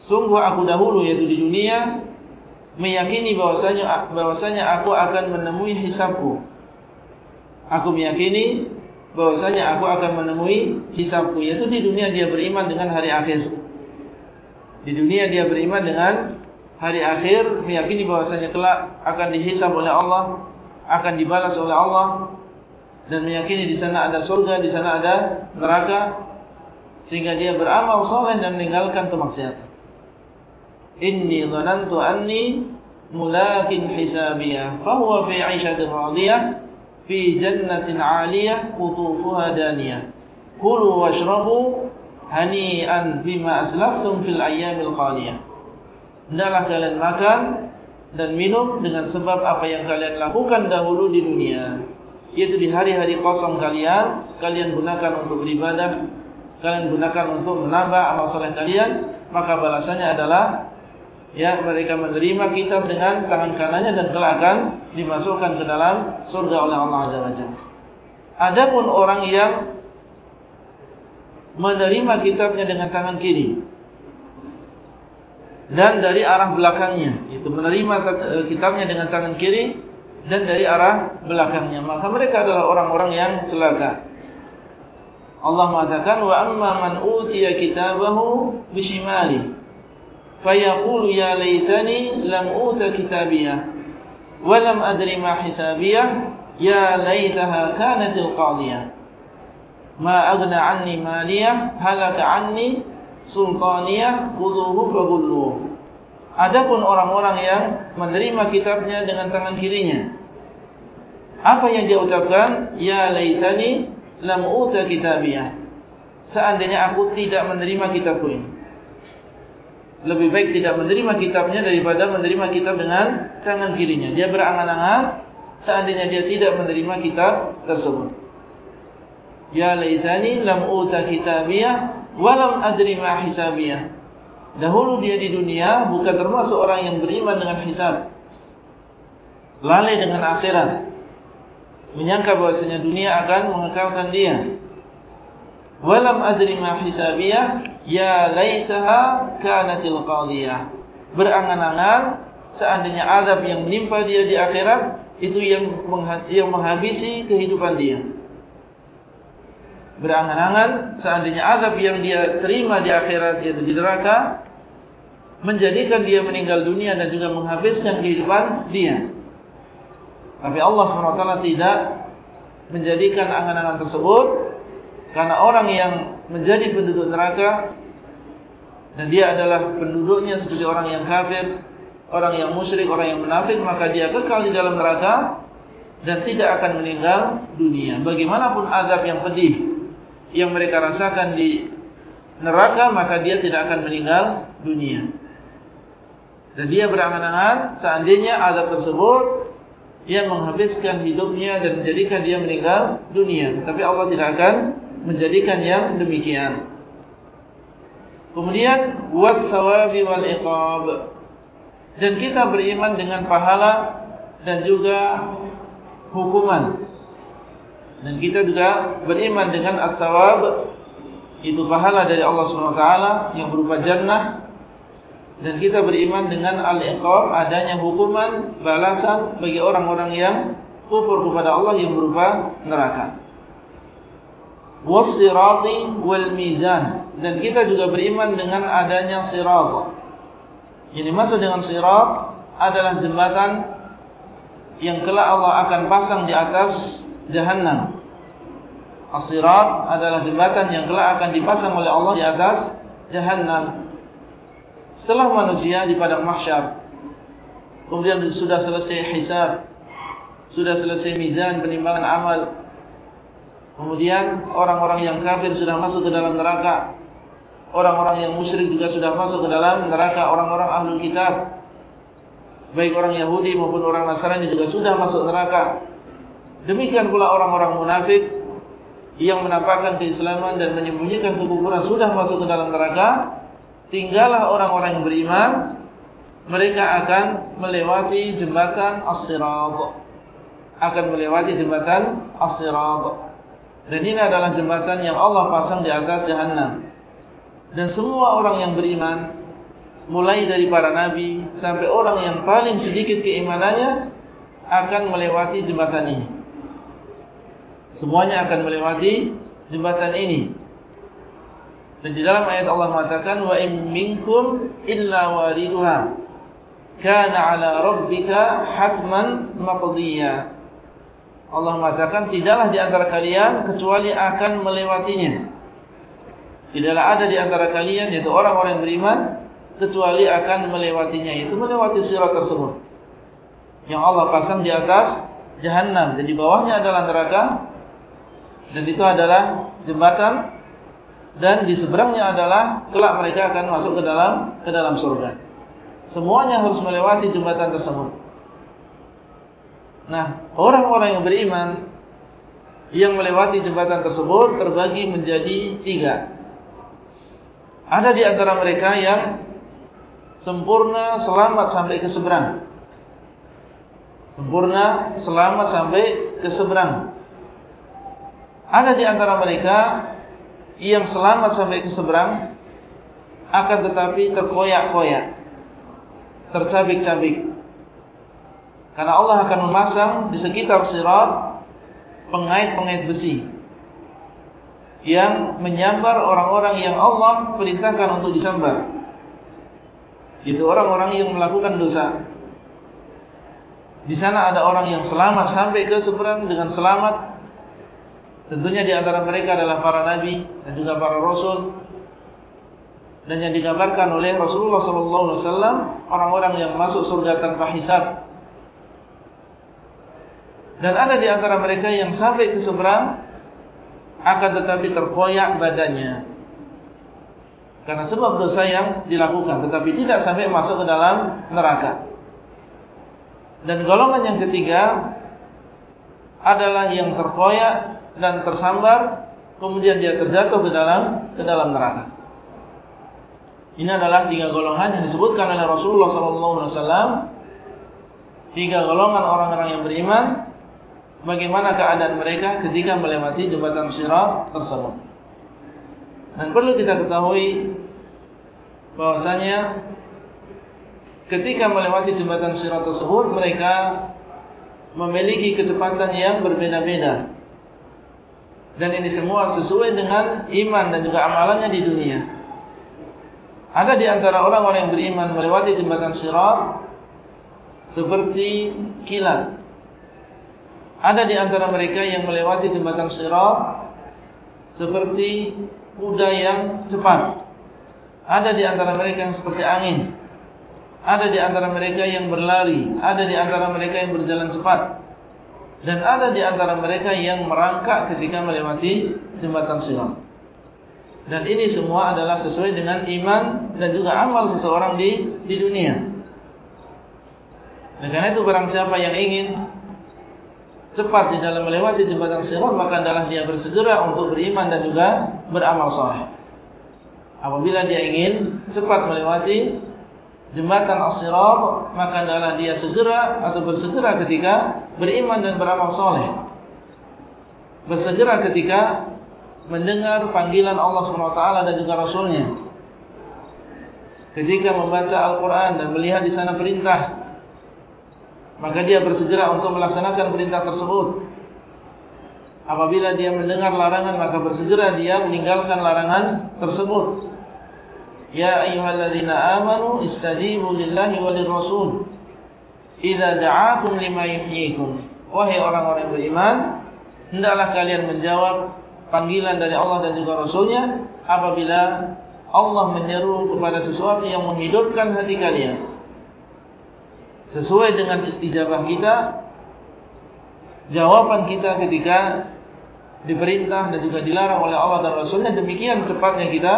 Sungguh aku dahulu yaitu di dunia meyakini bahwasanya bahwasanya aku akan menemui hisabku. Aku meyakini bahwasanya aku akan menemui hisabku yaitu di dunia dia beriman dengan hari akhir. Di dunia dia beriman dengan hari akhir meyakini bahwasanya kelak akan dihisab oleh Allah, akan dibalas oleh Allah dan meyakini di sana ada surga, di sana ada neraka sehingga dia beramal saleh dan meninggalkan kemaksiatan. Inni dhanantu anni mulakin hisabiyah fa huwa fi 'ishatin radiyah fi jannatin 'aliyah qutufuha daniyah. Kulu washrabu hani'an bima aslaftum fil ayyamil qaliyah. Hendaklah kalian makan dan minum dengan sebab apa yang kalian lakukan dahulu di dunia. Yaitu di hari-hari kosong kalian kalian gunakan untuk beribadah kalian gunakan untuk menambah amal soleh kalian maka balasannya adalah ya mereka menerima kitab dengan tangan kanannya dan kelak akan dimasukkan ke dalam surga oleh Allah Azza wa Jalla. Adapun orang yang menerima kitabnya dengan tangan kiri dan dari arah belakangnya itu menerima eh, kitabnya dengan tangan kiri dan dari arah belakangnya maka mereka adalah orang-orang yang celaka. Allah mengatakan wa amma man utiya kitabahu bishimali fayaqulu ya laitani lam uta kitabiyah wa lam adri ma hisabiyah ya laitaha kanatil qadiyah ma aghna anni maliyah halaka anni sultaniyah khuduhu fagulluh. Adapun orang-orang yang menerima kitabnya dengan tangan kirinya. Apa yang dia ucapkan? Ya laitani lam uta kitabiyah. Seandainya aku tidak menerima kitabku ini. Lebih baik tidak menerima kitabnya daripada menerima kitab dengan tangan kirinya. Dia berangan-angan seandainya dia tidak menerima kitab tersebut. Ya laitani lam uta kitabiyah walam adri ma hisabiyah. Dahulu dia di dunia bukan termasuk orang yang beriman dengan hisab. Lalai dengan akhirat. Menyangka bahwasanya dunia akan mengekalkan dia. Walam adri ma hisabiyah, ya laitaha kanatil qadiyah. Berangan-angan seandainya azab yang menimpa dia di akhirat itu yang menghabisi kehidupan dia berangan-angan seandainya azab yang dia terima di akhirat yaitu di neraka menjadikan dia meninggal dunia dan juga menghabiskan kehidupan dia. Tapi Allah SWT tidak menjadikan angan-angan tersebut karena orang yang menjadi penduduk neraka dan dia adalah penduduknya seperti orang yang kafir, orang yang musyrik, orang yang munafik, maka dia kekal di dalam neraka dan tidak akan meninggal dunia. Bagaimanapun azab yang pedih yang mereka rasakan di neraka maka dia tidak akan meninggal dunia. Dan dia berangan-angan seandainya azab tersebut yang menghabiskan hidupnya dan menjadikan dia meninggal dunia. Tetapi Allah tidak akan menjadikan yang demikian. Kemudian wat thawabi wal iqab. Dan kita beriman dengan pahala dan juga hukuman. Dan kita juga beriman dengan at-tawab itu pahala dari Allah SWT yang berupa jannah dan kita beriman dengan al-iqab adanya hukuman balasan bagi orang-orang yang kufur kepada Allah yang berupa neraka. Was-sirati wal mizan dan kita juga beriman dengan adanya sirat. Yang dimaksud dengan sirat adalah jembatan yang kelak Allah akan pasang di atas Jahannam. As-sirat adalah jembatan yang kelak akan dipasang oleh Allah di atas Jahannam. Setelah manusia di padang mahsyar, kemudian sudah selesai hisab, sudah selesai mizan penimbangan amal, kemudian orang-orang yang kafir sudah masuk ke dalam neraka, orang-orang yang musyrik juga sudah masuk ke dalam neraka, orang-orang ahlul kitab, baik orang Yahudi maupun orang Nasrani juga sudah masuk neraka. Demikian pula orang-orang munafik yang menampakkan keislaman dan menyembunyikan kekufuran sudah masuk ke dalam neraka. Tinggallah orang-orang yang beriman, mereka akan melewati jembatan As-Sirat. Akan melewati jembatan As-Sirat. Dan ini adalah jembatan yang Allah pasang di atas Jahannam. Dan semua orang yang beriman, mulai dari para nabi sampai orang yang paling sedikit keimanannya, akan melewati jembatan ini. Semuanya akan melewati jembatan ini. Dan di dalam ayat Allah mengatakan wa in minkum illa wariduha kana ala rabbika hatman maqdiya. Allah mengatakan tidaklah di antara kalian kecuali akan melewatinya. Tidaklah ada di antara kalian yaitu orang-orang beriman kecuali akan melewatinya itu melewati sirat tersebut. yang Allah pasang di atas Jahannam dan di bawahnya adalah neraka dan itu adalah jembatan dan di seberangnya adalah kelak mereka akan masuk ke dalam ke dalam surga. Semuanya harus melewati jembatan tersebut. Nah, orang-orang yang beriman yang melewati jembatan tersebut terbagi menjadi tiga. Ada di antara mereka yang sempurna selamat sampai ke seberang. Sempurna selamat sampai ke seberang. Ada di antara mereka yang selamat sampai ke seberang akan tetapi terkoyak-koyak, tercabik-cabik. Karena Allah akan memasang di sekitar sirat pengait-pengait besi yang menyambar orang-orang yang Allah perintahkan untuk disambar. Itu orang-orang yang melakukan dosa. Di sana ada orang yang selamat sampai ke seberang dengan selamat. Tentunya di antara mereka adalah para nabi dan juga para rasul. Dan yang dikabarkan oleh Rasulullah SAW orang-orang yang masuk surga tanpa hisab. Dan ada di antara mereka yang sampai ke seberang akan tetapi terkoyak badannya. Karena sebab dosa yang dilakukan tetapi tidak sampai masuk ke dalam neraka. Dan golongan yang ketiga adalah yang terkoyak dan tersambar kemudian dia terjatuh ke dalam ke dalam neraka. Ini adalah tiga golongan yang disebutkan oleh Rasulullah SAW. Tiga golongan orang-orang yang beriman bagaimana keadaan mereka ketika melewati jembatan Sirat tersebut. Dan perlu kita ketahui bahwasanya ketika melewati jembatan Sirat tersebut mereka memiliki kecepatan yang berbeda-beda. Dan ini semua sesuai dengan iman dan juga amalannya di dunia. Ada di antara orang-orang yang beriman melewati jembatan Sirat seperti kilat ada di antara mereka yang melewati jembatan Sirat seperti kuda yang cepat. Ada di antara mereka yang seperti angin. Ada di antara mereka yang berlari, ada di antara mereka yang berjalan cepat. Dan ada di antara mereka yang merangkak ketika melewati jembatan Sirat. Dan ini semua adalah sesuai dengan iman dan juga amal seseorang di di dunia. Dan karena itu barang siapa yang ingin cepat di dalam melewati jembatan sirat maka adalah dia bersegera untuk beriman dan juga beramal saleh. Apabila dia ingin cepat melewati jembatan as-sirat maka adalah dia segera atau bersegera ketika beriman dan beramal saleh. Bersegera ketika mendengar panggilan Allah SWT dan juga Rasulnya. Ketika membaca Al-Quran dan melihat di sana perintah maka dia bersegera untuk melaksanakan perintah tersebut. Apabila dia mendengar larangan, maka bersegera dia meninggalkan larangan tersebut. Ya ayyuhalladzina amanu istajibu lillahi walir rasul idza da'akum lima yuhyikum. Wahai orang-orang beriman, hendaklah kalian menjawab panggilan dari Allah dan juga Rasulnya apabila Allah menyeru kepada sesuatu yang menghidupkan hati kalian sesuai dengan istijabah kita jawaban kita ketika diperintah dan juga dilarang oleh Allah dan Rasulnya demikian cepatnya kita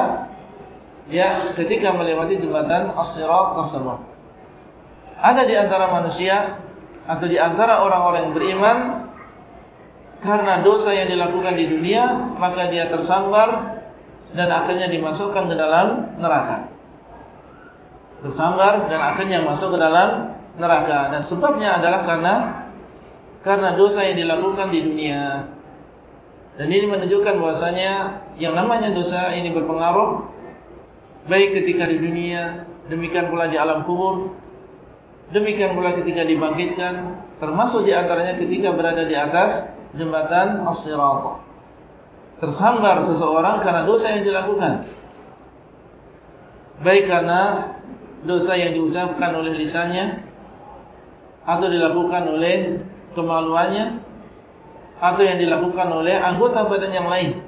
ya ketika melewati jembatan as-sirat tersebut ada di antara manusia atau di antara orang-orang yang beriman karena dosa yang dilakukan di dunia maka dia tersambar dan akhirnya dimasukkan ke dalam neraka. Tersambar dan akhirnya masuk ke dalam neraka dan sebabnya adalah karena karena dosa yang dilakukan di dunia. Dan ini menunjukkan bahwasanya yang namanya dosa ini berpengaruh baik ketika di dunia, demikian pula di alam kubur, demikian pula ketika dibangkitkan, termasuk di antaranya ketika berada di atas jembatan As-Sirat. Tersambar seseorang karena dosa yang dilakukan. Baik karena dosa yang diucapkan oleh lisannya atau dilakukan oleh kemaluannya atau yang dilakukan oleh anggota badan yang lain.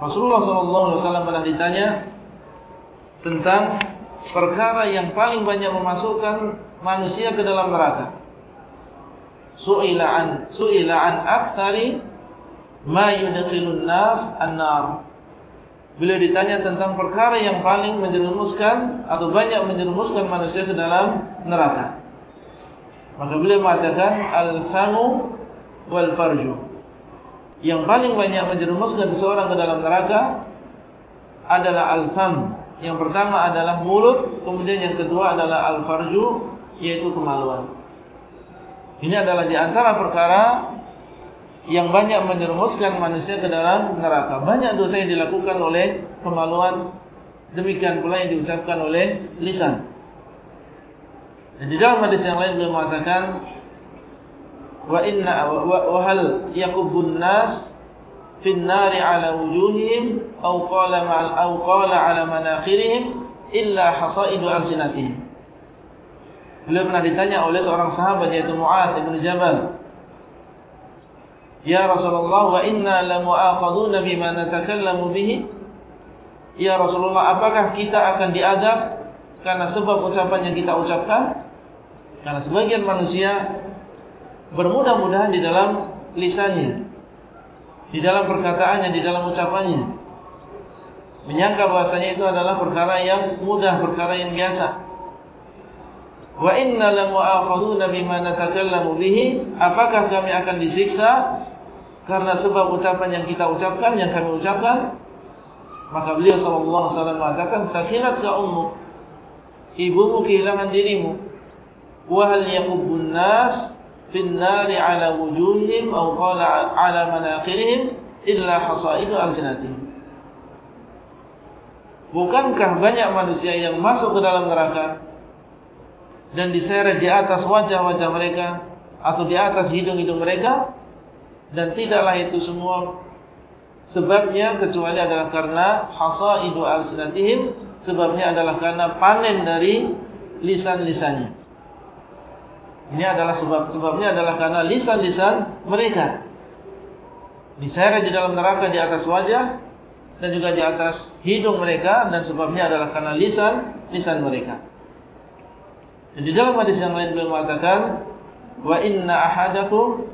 Rasulullah SAW pernah ditanya tentang perkara yang paling banyak memasukkan manusia ke dalam neraka. Su'ila an su'ila an aktsari ma yudkhilun nas an-nar. Beliau ditanya tentang perkara yang paling menjerumuskan atau banyak menjerumuskan manusia ke dalam neraka. Maka beliau mengatakan al-famu wal farju. Yang paling banyak menjerumuskan seseorang ke dalam neraka adalah al-fam. Yang pertama adalah mulut, kemudian yang kedua adalah al-farju yaitu kemaluan. Ini adalah di antara perkara yang banyak menyerumuskan manusia ke dalam neraka. Banyak dosa yang dilakukan oleh kemaluan, demikian pula yang diucapkan oleh lisan. Dan di dalam hadis yang lain beliau mengatakan, wa inna wa hal yakubun nas fin nari ala wujuhihim aw qala ma'al aw qala ala manakhirihim illa hasaidu alsinatihim. Beliau pernah ditanya oleh seorang sahabat yaitu Mu'adz bin Jabal Ya Rasulullah wa inna la mu'akhaduna bima natakallamu bihi Ya Rasulullah apakah kita akan diadab karena sebab ucapan yang kita ucapkan karena sebagian manusia bermudah-mudahan di dalam lisannya di dalam perkataannya di dalam ucapannya. Menyangka bahasanya itu adalah perkara yang mudah perkara yang biasa. Wa inna la mu'akhaduna bima natakallamu bihi. Apakah kami akan disiksa karena sebab ucapan yang kita ucapkan yang kami ucapkan? Maka beliau sallallahu alaihi wasallam mengatakan takilat ka ummuk ibumu kehilangan dirimu wa hal yaqubbun nas fin nari ala wujuhihim aw qala ala manakhirihim illa hasaidu alsinatihim. Bukankah banyak manusia yang masuk ke dalam neraka dan diseret di atas wajah-wajah mereka atau di atas hidung-hidung mereka? Dan tidaklah itu semua sebabnya kecuali adalah karena hasaidu alsinatihim sebabnya adalah karena panen dari lisan-lisannya ini adalah sebab sebabnya adalah karena lisan-lisan mereka. Diseret di dalam neraka di atas wajah dan juga di atas hidung mereka dan sebabnya adalah karena lisan-lisan mereka. Dan di dalam hadis yang lain beliau mengatakan wa inna ahadakum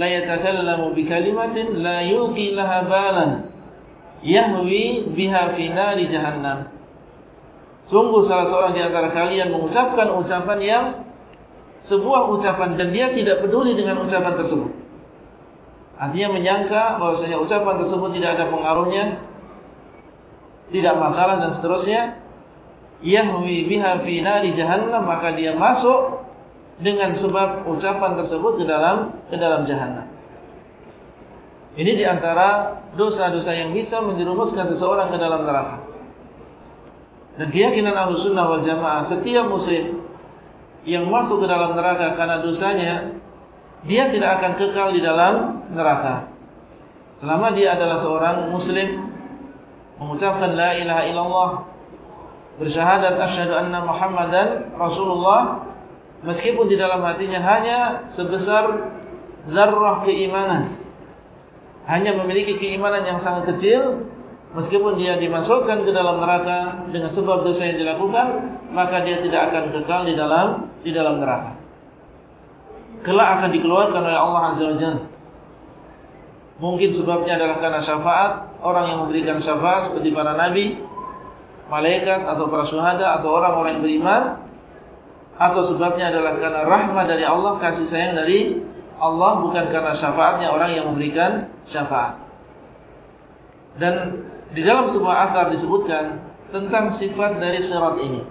la yatakallamu bi kalimatin la yulqi laha balan yahwi biha fi nari jahannam. Sungguh salah seorang di antara kalian mengucapkan ucapan yang sebuah ucapan dan dia tidak peduli dengan ucapan tersebut artinya menyangka bahwasanya ucapan tersebut tidak ada pengaruhnya tidak masalah dan seterusnya yahwi biha fi nari jahannam maka dia masuk dengan sebab ucapan tersebut ke dalam ke dalam jahanam. Ini diantara dosa-dosa yang bisa menjerumuskan seseorang ke dalam neraka. Dan keyakinan ahlu sunnah wal jamaah setiap muslim yang masuk ke dalam neraka karena dosanya, dia tidak akan kekal di dalam neraka. Selama dia adalah seorang muslim, mengucapkan la ilaha illallah, bersyahadat asyhadu anna muhammadan rasulullah, meskipun di dalam hatinya hanya sebesar zarrah keimanan hanya memiliki keimanan yang sangat kecil meskipun dia dimasukkan ke dalam neraka dengan sebab dosa yang dilakukan maka dia tidak akan kekal di dalam di dalam neraka kelak akan dikeluarkan oleh Allah azza wajalla mungkin sebabnya adalah karena syafaat orang yang memberikan syafaat seperti para nabi malaikat atau para syuhada atau orang-orang yang beriman atau sebabnya adalah karena rahmat dari Allah, kasih sayang dari Allah bukan karena syafaatnya orang yang memberikan syafaat. Dan di dalam sebuah asar disebutkan tentang sifat dari sirat ini.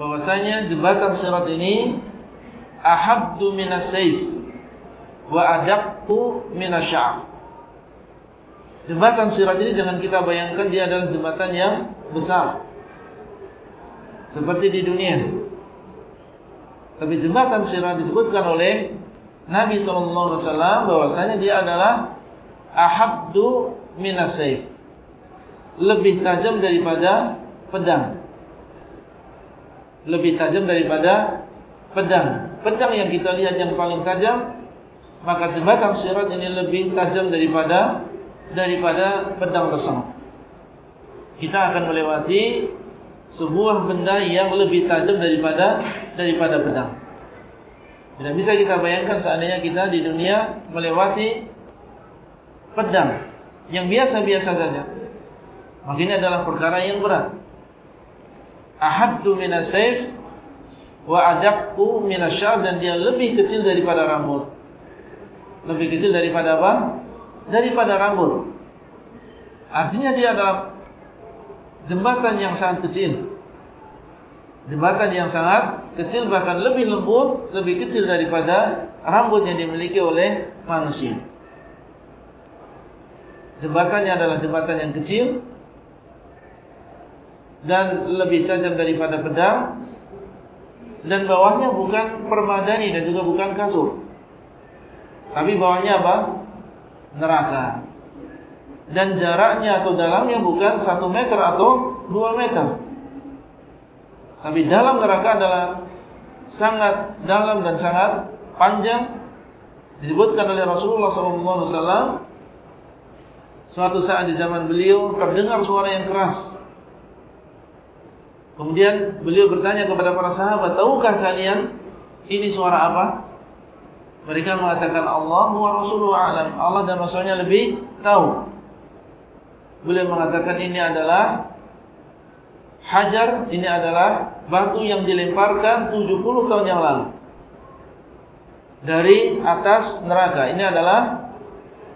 Bahwasanya jembatan sirat ini ahabdu minas sayf wa adaqqu minasy'ab. Jembatan sirat ini jangan kita bayangkan dia adalah jembatan yang besar. Seperti di dunia. Tapi jembatan sirat disebutkan oleh Nabi SAW bahwasanya dia adalah ahabdu minasayf. Lebih tajam daripada pedang. Lebih tajam daripada pedang. Pedang yang kita lihat yang paling tajam, maka jembatan sirat ini lebih tajam daripada daripada pedang tersebut. Kita akan melewati sebuah benda yang lebih tajam daripada daripada pedang. Tidak bisa kita bayangkan seandainya kita di dunia melewati pedang yang biasa-biasa saja. Maka ini adalah perkara yang berat. Ahaddu minas sayf wa adaqu minasyar dan dia lebih kecil daripada rambut. Lebih kecil daripada apa? Daripada rambut. Artinya dia adalah jembatan yang sangat kecil. Jembatan yang sangat kecil bahkan lebih lembut, lebih kecil daripada rambut yang dimiliki oleh manusia. Jembatannya adalah jembatan yang kecil dan lebih tajam daripada pedang dan bawahnya bukan permadani dan juga bukan kasur. Tapi bawahnya apa? Neraka. Dan jaraknya atau dalamnya bukan satu meter atau dua meter. Tapi dalam neraka adalah sangat dalam dan sangat panjang. Disebutkan oleh Rasulullah SAW. Suatu saat di zaman beliau terdengar suara yang keras. Kemudian beliau bertanya kepada para sahabat, tahukah kalian ini suara apa? Mereka mengatakan Allah wa Rasulullah alam. Allah dan Rasulnya lebih tahu. Beliau mengatakan ini adalah hajar, ini adalah batu yang dilemparkan 70 tahun yang lalu. Dari atas neraka. Ini adalah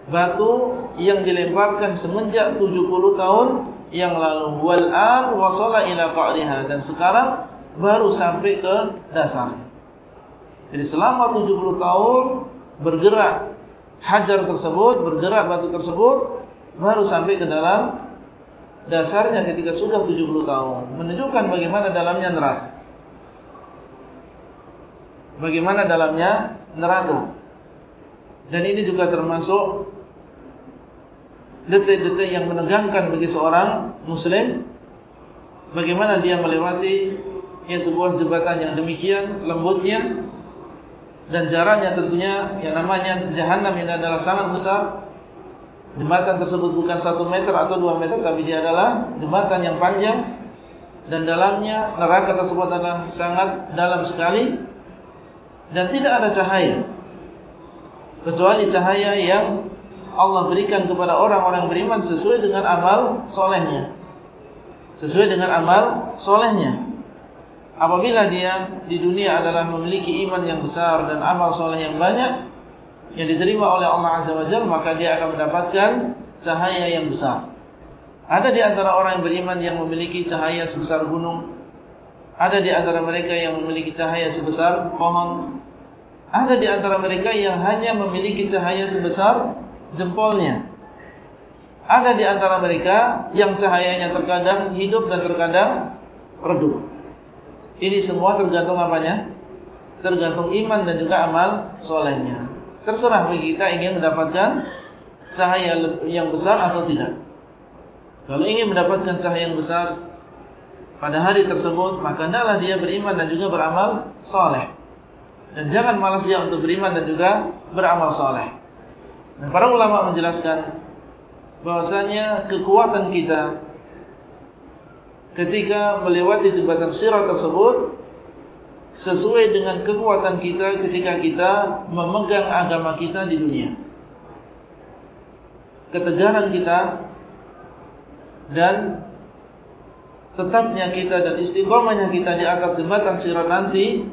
batu yang dilemparkan semenjak 70 tahun yang lalu. Wal'an wasala ila qa'riha. Dan sekarang baru sampai ke dasar. Jadi selama 70 tahun bergerak hajar tersebut, bergerak batu tersebut baru sampai ke dalam dasarnya ketika sudah 70 tahun, menunjukkan bagaimana dalamnya neraka. Bagaimana dalamnya neraka. Dan ini juga termasuk detik-detik yang menegangkan bagi seorang muslim bagaimana dia melewati ya sebuah jembatan yang demikian lembutnya dan jaraknya tentunya yang namanya jahanam ini adalah sangat besar. Jembatan tersebut bukan satu meter atau dua meter, tapi dia adalah jembatan yang panjang dan dalamnya neraka tersebut adalah sangat dalam sekali dan tidak ada cahaya kecuali cahaya yang Allah berikan kepada orang-orang beriman sesuai dengan amal solehnya, sesuai dengan amal solehnya. Apabila dia di dunia adalah memiliki iman yang besar dan amal soleh yang banyak yang diterima oleh Allah Azza wa Jalla, maka dia akan mendapatkan cahaya yang besar. Ada di antara orang yang beriman yang memiliki cahaya sebesar gunung. Ada di antara mereka yang memiliki cahaya sebesar pohon. Ada di antara mereka yang hanya memiliki cahaya sebesar jempolnya. Ada di antara mereka yang cahayanya terkadang hidup dan terkadang redup. Ini semua tergantung apanya? Tergantung iman dan juga amal solehnya. Terserah bagi kita ingin mendapatkan cahaya yang besar atau tidak. Kalau ingin mendapatkan cahaya yang besar pada hari tersebut, maka hendaklah dia beriman dan juga beramal soleh. Dan jangan malas dia untuk beriman dan juga beramal soleh. Dan para ulama menjelaskan bahwasanya kekuatan kita ketika melewati jembatan sirat tersebut sesuai dengan kekuatan kita ketika kita memegang agama kita di dunia. Ketegaran kita dan tetapnya kita dan istiqomahnya kita di atas jembatan sirat nanti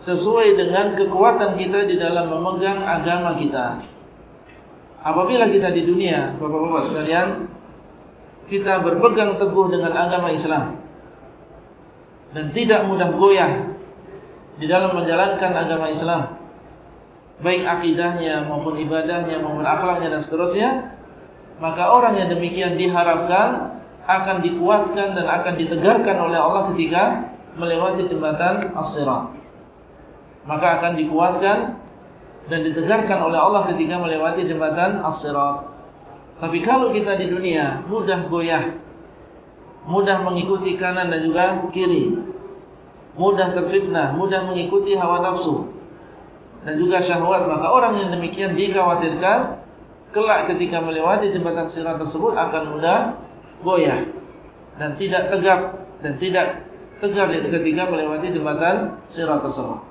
sesuai dengan kekuatan kita di dalam memegang agama kita. Apabila kita di dunia, bapak-bapak sekalian, kita berpegang teguh dengan agama Islam dan tidak mudah goyah di dalam menjalankan agama Islam baik akidahnya maupun ibadahnya maupun akhlaknya dan seterusnya maka orang yang demikian diharapkan akan dikuatkan dan akan ditegarkan oleh Allah ketika melewati jembatan as-sirat. Maka akan dikuatkan dan ditegarkan oleh Allah ketika melewati jembatan as-sirat tapi kalau kita di dunia mudah goyah, mudah mengikuti kanan dan juga kiri, mudah terfitnah, mudah mengikuti hawa nafsu dan juga syahwat, maka orang yang demikian dikhawatirkan kelak ketika melewati jembatan sirat tersebut akan mudah goyah dan tidak tegap dan tidak tegar ketika melewati jembatan sirat tersebut.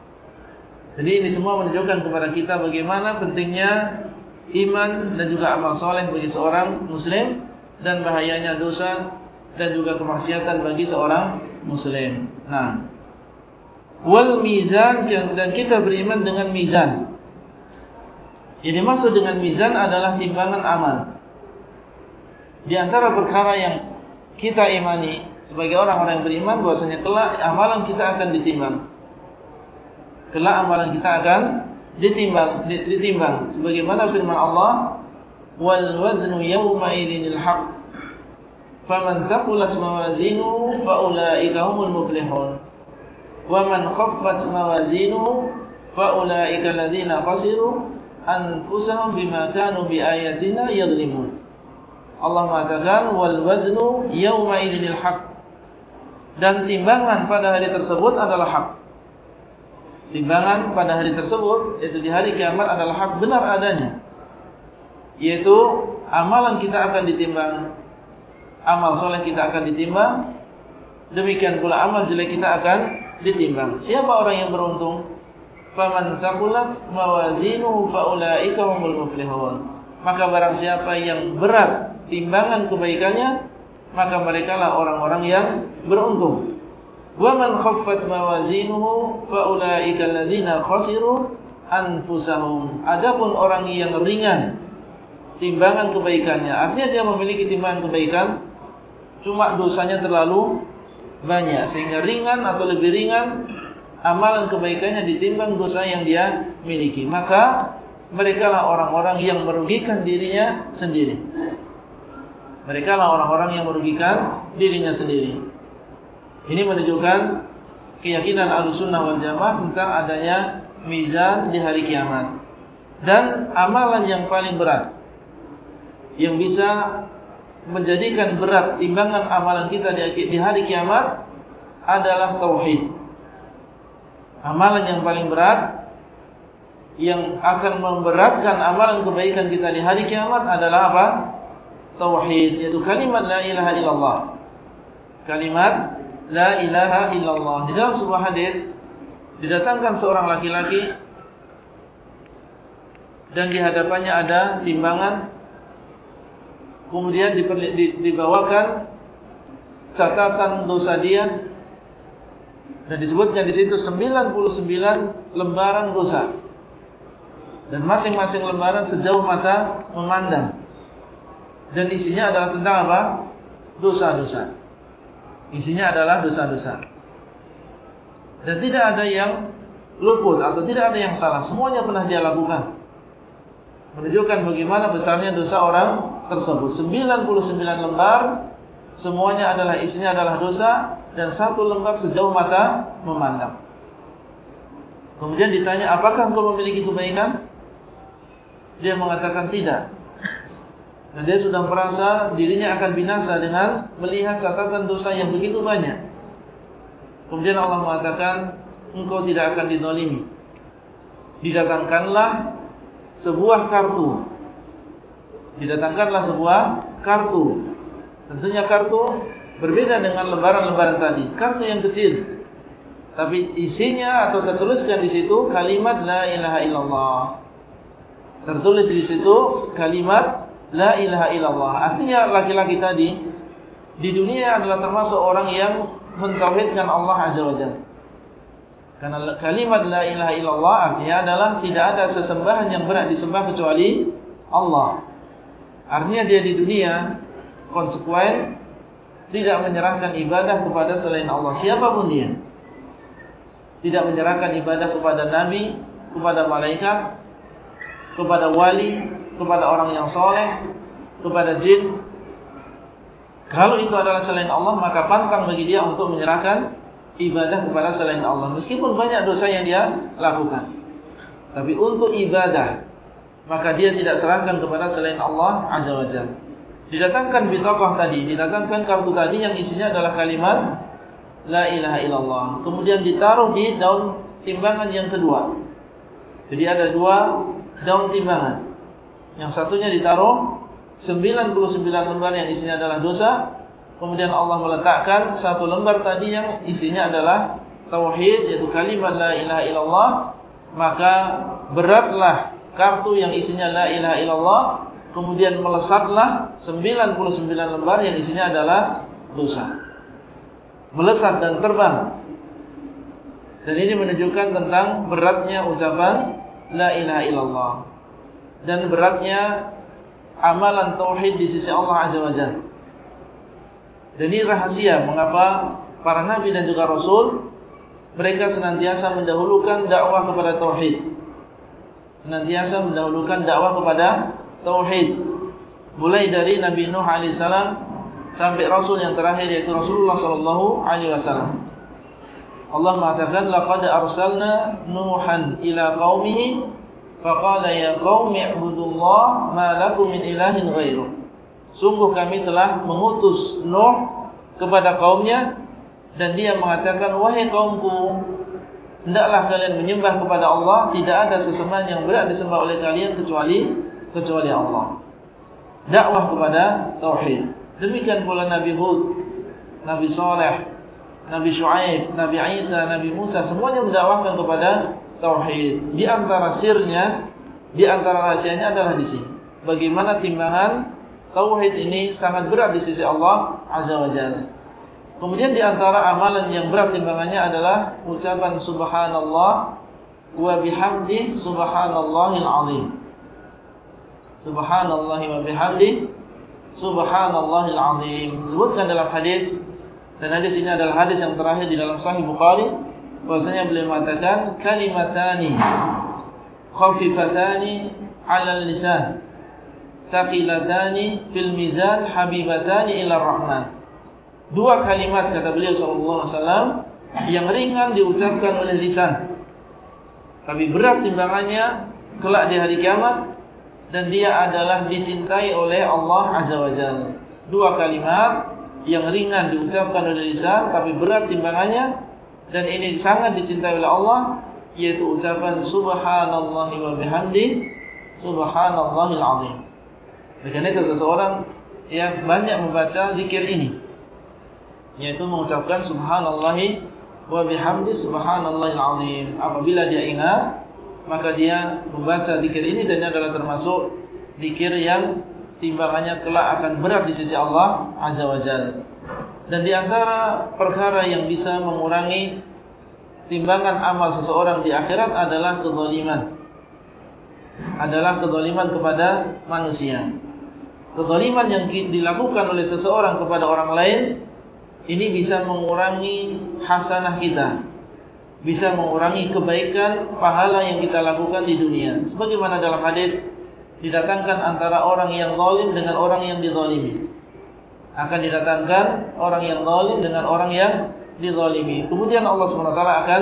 Jadi ini semua menunjukkan kepada kita bagaimana pentingnya iman dan juga amal soleh bagi seorang muslim dan bahayanya dosa dan juga kemaksiatan bagi seorang muslim. Nah, wal mizan dan kita beriman dengan mizan. Jadi maksud dengan mizan adalah timbangan amal. Di antara perkara yang kita imani sebagai orang-orang yang beriman bahwasanya kelak amalan kita akan ditimbang. Kelak amalan kita akan ditimbang ditimbang. Sebagaimana firman Allah wal waznu yawma idinil haqq faman taqulat mawazinuhu fa ulaika humul muflihun. Wa man khaffat mawazinuhu fa ulaika alladziina khasiru anfusahum bima kanu biayatina yadhlimun. Allah mengatakan wal waznu yawma idinil haq dan timbangan pada hari tersebut adalah hak timbangan pada hari tersebut yaitu di hari kiamat adalah hak benar adanya. Yaitu amalan kita akan ditimbang amal soleh kita akan ditimbang demikian pula amal jelek kita akan ditimbang. Siapa orang yang beruntung? Faman taqulat mawazinuhu faulaika humul muflihun. Maka barang siapa yang berat timbangan kebaikannya maka merekalah orang-orang yang beruntung man khaffat mawazinuhu faulaika alladziina khasiru anfusahum adapun orang yang ringan timbangan kebaikannya artinya dia memiliki timbangan kebaikan cuma dosanya terlalu banyak sehingga ringan atau lebih ringan amalan kebaikannya ditimbang dosa yang dia miliki. Maka mereka lah orang-orang yang merugikan dirinya sendiri. Mereka lah orang-orang yang merugikan dirinya sendiri. Ini menunjukkan keyakinan al-sunnah wal jamaah tentang adanya mizan di hari kiamat. Dan amalan yang paling berat. Yang bisa menjadikan berat timbangan amalan kita di hari kiamat adalah tauhid amalan yang paling berat yang akan memberatkan amalan kebaikan kita di hari kiamat adalah apa? Tauhid, yaitu kalimat la ilaha illallah. Kalimat la ilaha illallah. Di dalam sebuah hadis didatangkan seorang laki-laki dan di hadapannya ada timbangan kemudian dibawakan catatan dosa dia dan disebutnya di situ 99 lembaran dosa. Dan masing-masing lembaran sejauh mata memandang. Dan isinya adalah tentang apa? Dosa-dosa. Isinya adalah dosa-dosa. Dan tidak ada yang luput atau tidak ada yang salah. Semuanya pernah dia lakukan. Menunjukkan bagaimana besarnya dosa orang tersebut. 99 lembar semuanya adalah isinya adalah dosa dan satu lembar sejauh mata memandang. Kemudian ditanya, apakah engkau memiliki kebaikan? Dia mengatakan tidak. Dan dia sudah merasa dirinya akan binasa dengan melihat catatan dosa yang begitu banyak. Kemudian Allah mengatakan, engkau tidak akan didolimi. Didatangkanlah sebuah kartu. Didatangkanlah sebuah kartu. Tentunya kartu Berbeda dengan lembaran-lembaran tadi. Kartu yang kecil. Tapi isinya atau tertuliskan di situ kalimat La ilaha illallah. Tertulis di situ kalimat La ilaha illallah. Artinya laki-laki tadi di dunia adalah termasuk orang yang mentauhidkan Allah Azza wa Jalla. Karena kalimat La ilaha illallah artinya adalah tidak ada sesembahan yang berat disembah kecuali Allah. Artinya dia di dunia konsekuen tidak menyerahkan ibadah kepada selain Allah siapapun dia tidak menyerahkan ibadah kepada nabi kepada malaikat kepada wali kepada orang yang soleh kepada jin kalau itu adalah selain Allah maka pantang bagi dia untuk menyerahkan ibadah kepada selain Allah meskipun banyak dosa yang dia lakukan tapi untuk ibadah maka dia tidak serahkan kepada selain Allah azza wajalla Didatangkan bitaqah tadi, didatangkan kartu tadi yang isinya adalah kalimat La ilaha illallah. Kemudian ditaruh di daun timbangan yang kedua. Jadi ada dua daun timbangan. Yang satunya ditaruh 99 lembar yang isinya adalah dosa. kemudian Allah meletakkan satu lembar tadi yang isinya adalah tauhid yaitu kalimat la ilaha illallah. Maka beratlah kartu yang isinya la ilaha illallah kemudian melesatlah 99 lembar yang isinya adalah dosa. Melesat dan terbang. Dan ini menunjukkan tentang beratnya ucapan la ilaha illallah dan beratnya amalan tauhid di sisi Allah azza wajalla dan ini rahasia mengapa para nabi dan juga rasul mereka senantiasa mendahulukan dakwah kepada tauhid. Senantiasa mendahulukan dakwah kepada tauhid. Mulai dari Nabi Nuh alaihi salam sampai rasul yang terakhir yaitu Rasulullah sallallahu alaihi wasallam. Allah mengatakan laqad arsalna Nuhan ila qaumihi faqala ya qaumi ibudullaha ma lakum min ilahin ghairuh. Sungguh kami telah mengutus Nuh kepada kaumnya dan dia mengatakan wahai kaumku hendaklah kalian menyembah kepada Allah tidak ada sesembahan yang berat disembah oleh kalian kecuali kecuali Allah. Dakwah kepada tauhid. Demikian pula Nabi Hud, Nabi Saleh, Nabi Shu'aib, Nabi Isa, Nabi Musa semuanya mendakwahkan kepada tauhid. Di antara sirnya, di antara rahasianya adalah di sini. Bagaimana timbangan Tauhid ini sangat berat di sisi Allah Azza wa Jalla. Kemudian di antara amalan yang berat timbangannya adalah ucapan Subhanallah wa bihamdi Subhanallahil Azim. Subhanallah wa bihamdi Subhanallahil Azim. Sebutkan dalam hadis dan hadis ini adalah hadis yang terakhir di dalam Sahih Bukhari bahwasanya beliau mengatakan kalimatani khafifatani 'ala lisan Taqilatani fil mizan habibatani ila rahman. Dua kalimat kata beliau sallallahu alaihi yang ringan diucapkan oleh lisan. Tapi berat timbangannya kelak di hari kiamat dan dia adalah dicintai oleh Allah azza wajalla. Dua kalimat yang ringan diucapkan oleh lisan tapi berat timbangannya dan ini sangat dicintai oleh Allah yaitu ucapan subhanallahi wa bihamdi subhanallahil azim. Karena itu seseorang yang banyak membaca zikir ini. Yaitu mengucapkan subhanallahi wa bihamdi subhanallahil azim Apabila dia ingat Maka dia membaca zikir ini dan ini adalah termasuk zikir yang timbangannya kelak akan berat di sisi Allah Azza wa Jal Dan di antara perkara yang bisa mengurangi timbangan amal seseorang di akhirat adalah kezaliman. Adalah kezaliman kepada manusia. Kezaliman yang dilakukan oleh seseorang kepada orang lain ini bisa mengurangi hasanah kita. Bisa mengurangi kebaikan pahala yang kita lakukan di dunia. Sebagaimana dalam hadis didatangkan antara orang yang zalim dengan orang yang dizalimi akan didatangkan orang yang zalim dengan orang yang dizalimi kemudian Allah SWT akan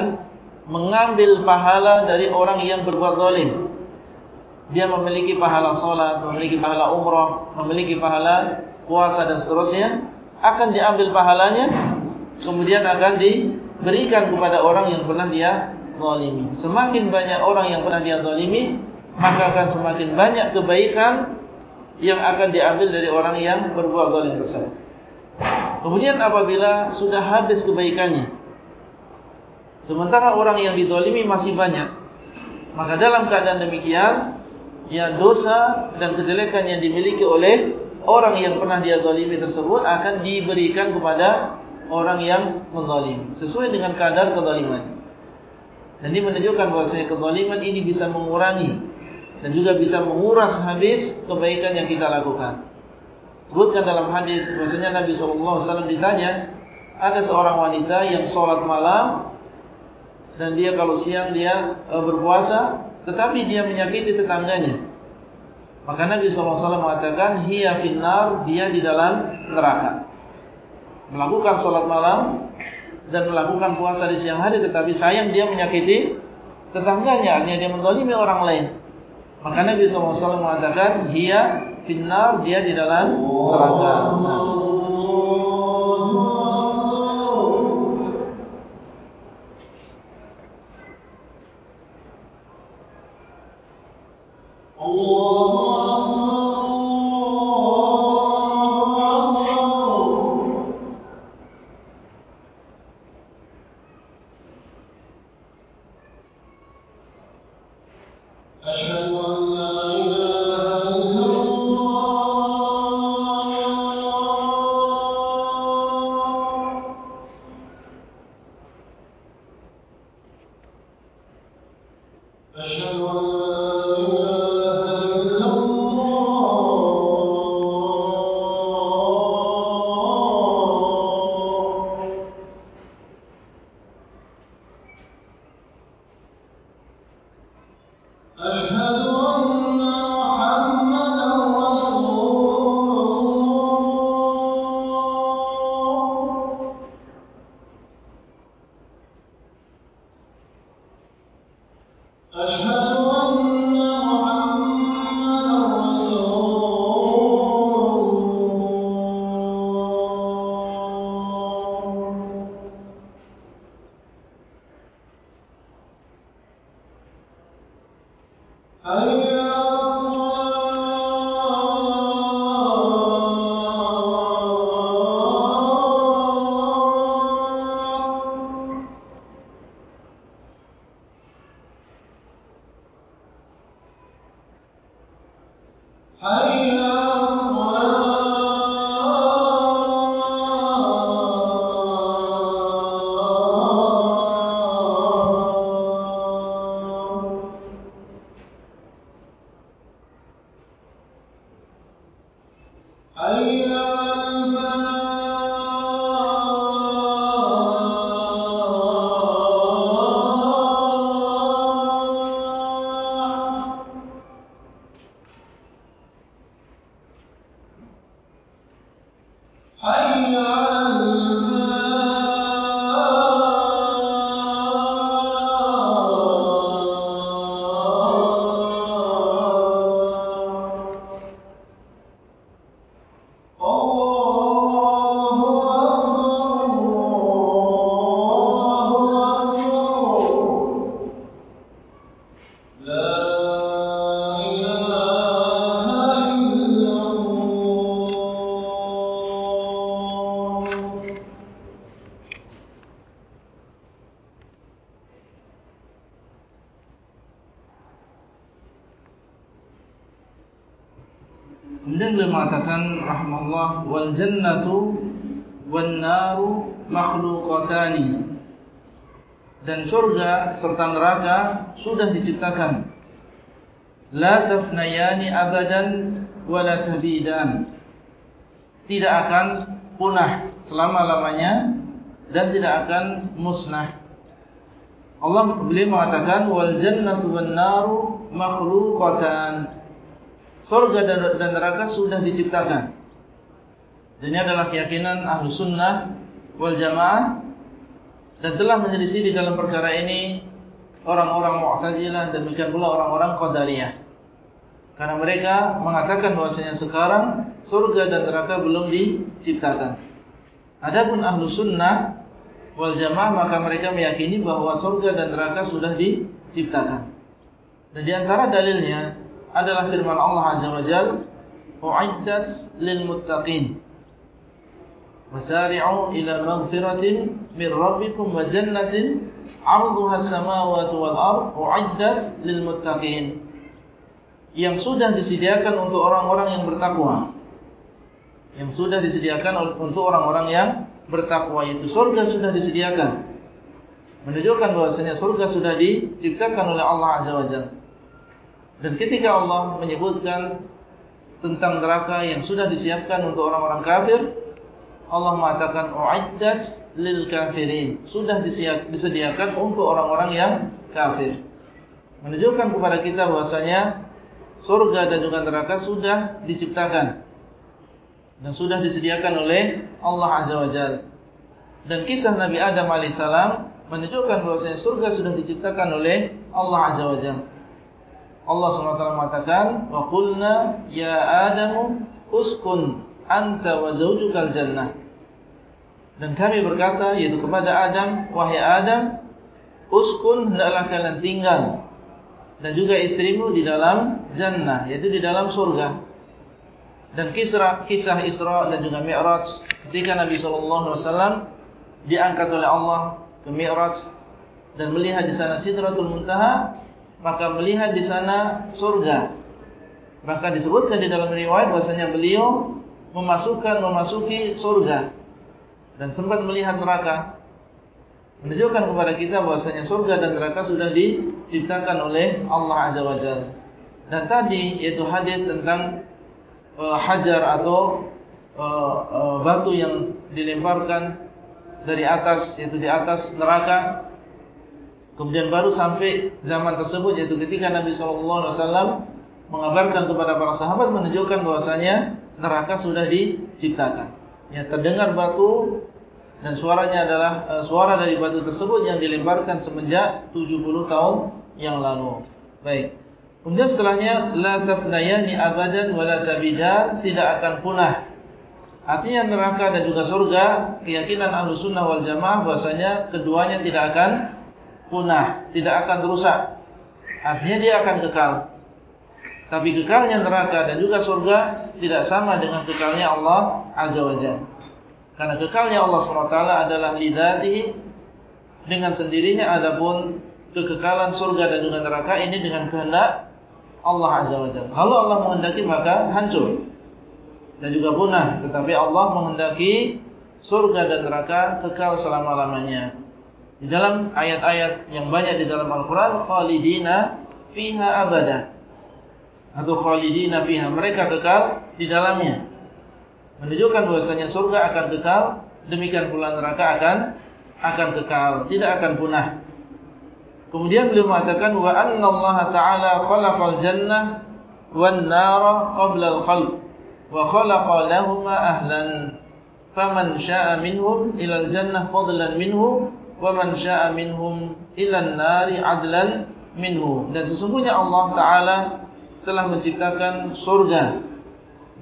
mengambil pahala dari orang yang berbuat zalim dia memiliki pahala solat, memiliki pahala umrah, memiliki pahala puasa dan seterusnya, akan diambil pahalanya, kemudian akan diberikan kepada orang yang pernah dia zalimi. Semakin banyak orang yang pernah dia zalimi, maka akan semakin banyak kebaikan yang akan diambil dari orang yang berbuat zalim tersebut. Kemudian apabila sudah habis kebaikannya, sementara orang yang dizalimi masih banyak, maka dalam keadaan demikian, ya dosa dan kejelekan yang dimiliki oleh orang yang pernah dia zalimi tersebut akan diberikan kepada orang yang menzalim sesuai dengan kadar kezaliman. Dan ini menunjukkan bahawa kezaliman ini bisa mengurangi dan juga bisa menguras habis kebaikan yang kita lakukan. Sebutkan dalam hadis bahasanya Nabi SAW ditanya ada seorang wanita yang sholat malam dan dia kalau siang dia e, berpuasa tetapi dia menyakiti tetangganya. Maka Nabi SAW mengatakan, Hiya finnar, dia di dalam neraka. Melakukan sholat malam dan melakukan puasa di siang hari, tetapi sayang dia menyakiti tetangganya, artinya dia mendolimi orang lain. Maka Nabi SAW mengatakan, Hiya finnar, dia di dalam neraka. Nah. ಅಲ್ಲಿ serta neraka sudah diciptakan. La tafnayani abadan wala tabidan. Tidak akan punah selama-lamanya dan tidak akan musnah. Allah beliau mengatakan wal jannatu wan naru makhluqatan. Surga dan neraka sudah diciptakan. Dan ini adalah keyakinan ahlu sunnah wal jamaah dan telah menyelisih di dalam perkara ini orang-orang mu'tazilah demikian pula orang-orang qadariyah. Karena mereka mengatakan bahwasanya sekarang surga dan neraka belum diciptakan. Adapun ahlu sunnah wal jamaah maka mereka meyakini bahwa surga dan neraka sudah diciptakan. Dan di antara dalilnya adalah firman Allah Azza wa Jalla, "U'iddat lil muttaqin." Wasari'u ila maghfiratin min rabbikum wa jannatin 'arduha as-samawati wal ardh u'iddat lil muttaqin. Yang sudah disediakan untuk orang-orang yang bertakwa. Yang sudah disediakan untuk orang-orang yang bertakwa itu surga sudah disediakan. Menunjukkan bahwasanya surga sudah diciptakan oleh Allah Azza wa Jalla. Dan ketika Allah menyebutkan tentang neraka yang sudah disiapkan untuk orang-orang kafir, Allah mengatakan uiddat lil kafirin. Sudah disediakan untuk orang-orang yang kafir. Menunjukkan kepada kita bahwasanya surga dan juga neraka sudah diciptakan. Dan sudah disediakan oleh Allah azza wajalla dan kisah Nabi Adam alaihissalam menunjukkan bahwasanya surga sudah diciptakan oleh Allah azza wajalla Allah SWT mengatakan wa qulna ya adamu uskun anta wa zawjukal jannah. Dan kami berkata yaitu kepada Adam wahai Adam uskun hendaklah kalian tinggal dan juga istrimu di dalam jannah yaitu di dalam surga. Dan kisah kisah Isra dan juga Mi'raj ketika Nabi wasallam diangkat oleh Allah ke Mi'raj dan melihat di sana Sidratul Muntaha maka melihat di sana surga. Maka disebutkan di dalam riwayat bahasanya beliau memasukkan memasuki surga dan sempat melihat neraka menunjukkan kepada kita bahwasanya surga dan neraka sudah diciptakan oleh Allah Azza wa Jalla. Dan tadi yaitu hadis tentang uh, hajar atau uh, uh, batu yang dilemparkan dari atas yaitu di atas neraka. Kemudian baru sampai zaman tersebut yaitu ketika Nabi sallallahu alaihi wasallam mengabarkan kepada para sahabat menunjukkan bahwasanya neraka sudah diciptakan. Ya terdengar batu dan suaranya adalah uh, suara dari batu tersebut yang dilemparkan semenjak 70 tahun yang lalu. Baik. Kemudian setelahnya la tafnayani abadan wala tabidan tidak akan punah. Artinya neraka dan juga surga keyakinan Ahlussunnah wal Jamaah bahwasanya keduanya tidak akan punah, tidak akan rusak. Artinya dia akan kekal. Tapi kekalnya neraka dan juga surga tidak sama dengan kekalnya Allah Azza wa Jalla. Karena kekalnya Allah SWT adalah lidatihi dengan sendirinya adapun kekekalan surga dan juga neraka ini dengan kehendak Allah Azza wa Jalla. Kalau Allah menghendaki maka hancur dan juga punah. Tetapi Allah menghendaki surga dan neraka kekal selama-lamanya. Di dalam ayat-ayat yang banyak di dalam Al-Quran, khalidina fiha abada. Atau khalidina fiha, mereka kekal di dalamnya. Menunjukkan bahwasanya surga akan kekal, demikian pula neraka akan akan kekal, tidak akan punah. Kemudian beliau mengatakan wa Allah Ta'ala khalaqal jannah wan nara qabla al-khalq wa khalaqa lahumā ahlan faman syaa'a minhum ila al-jannah fadlan minhu wa man syaa'a minhum ila an-nari 'adlan minhu dan sesungguhnya Allah taala telah menciptakan surga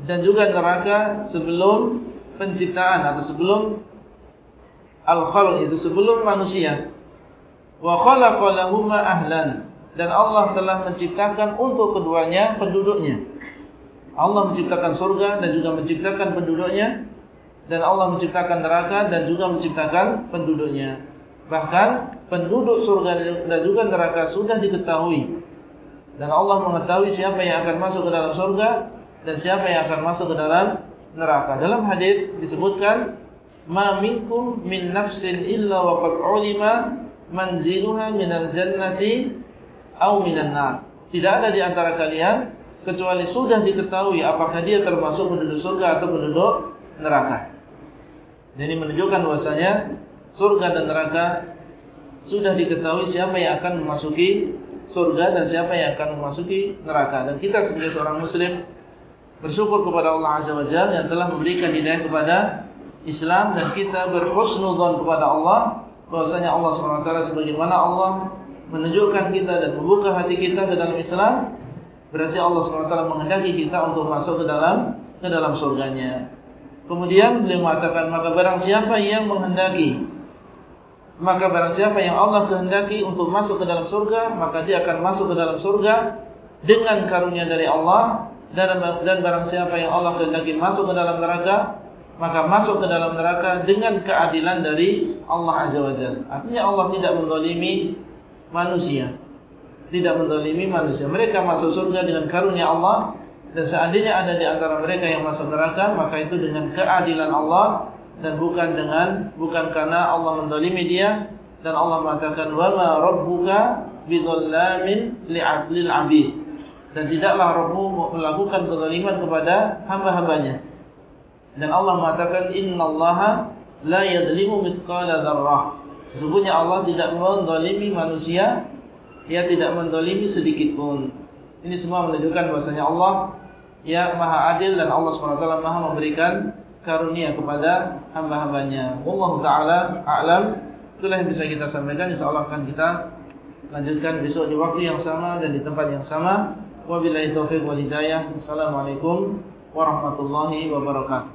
dan juga neraka sebelum penciptaan atau sebelum al-khalq itu sebelum manusia wa khalaqa lahumā ahlan dan Allah telah menciptakan untuk keduanya penduduknya Allah menciptakan surga dan juga menciptakan penduduknya dan Allah menciptakan neraka dan juga menciptakan penduduknya. Bahkan penduduk surga dan juga neraka sudah diketahui. Dan Allah mengetahui siapa yang akan masuk ke dalam surga dan siapa yang akan masuk ke dalam neraka. Dalam hadis disebutkan ma minkum min nafsin illa wa qad ulima manziluha minal jannati aw minan nar. Tidak ada di antara kalian kecuali sudah diketahui apakah dia termasuk penduduk surga atau penduduk neraka. Jadi menunjukkan bahwasanya surga dan neraka sudah diketahui siapa yang akan memasuki surga dan siapa yang akan memasuki neraka. Dan kita sebagai seorang muslim bersyukur kepada Allah Azza wa Jalla yang telah memberikan hidayah kepada Islam dan kita berhusnudzon kepada Allah bahwasanya Allah SWT sebagaimana Allah menunjukkan kita dan membuka hati kita ke dalam Islam berarti Allah SWT menghendaki kita untuk masuk ke dalam ke dalam surganya. Kemudian beliau mengatakan maka barang siapa yang menghendaki maka barang siapa yang Allah kehendaki untuk masuk ke dalam surga maka dia akan masuk ke dalam surga dengan karunia dari Allah dan barang siapa yang Allah kehendaki masuk ke dalam neraka maka masuk ke dalam neraka dengan keadilan dari Allah Azza wa Jalla. Artinya Allah tidak menzalimi manusia. Tidak menzalimi manusia. Mereka masuk surga dengan karunia Allah dan seandainya ada di antara mereka yang masuk neraka maka itu dengan keadilan Allah dan bukan dengan bukan karena Allah mendolimi dia dan Allah mengatakan wa ma rabbuka bidzallamin li'abdil 'abid. Dan tidaklah Rabbu melakukan kezaliman kepada hamba-hambanya. Dan Allah mengatakan innallaha la yadhlimu mithqala dzarrah. Sesungguhnya Allah tidak mendolimi manusia dia tidak mendolimi sedikit pun. Ini semua menunjukkan bahasanya Allah Ya maha adil dan Allah SWT maha memberikan karunia kepada hamba-hambanya. Allah Ta'ala a'lam. Itulah yang bisa kita sampaikan. InsyaAllah akan kita lanjutkan besok di waktu yang sama dan di tempat yang sama. Wabillahi taufiq wal hidayah. Assalamualaikum warahmatullahi wabarakatuh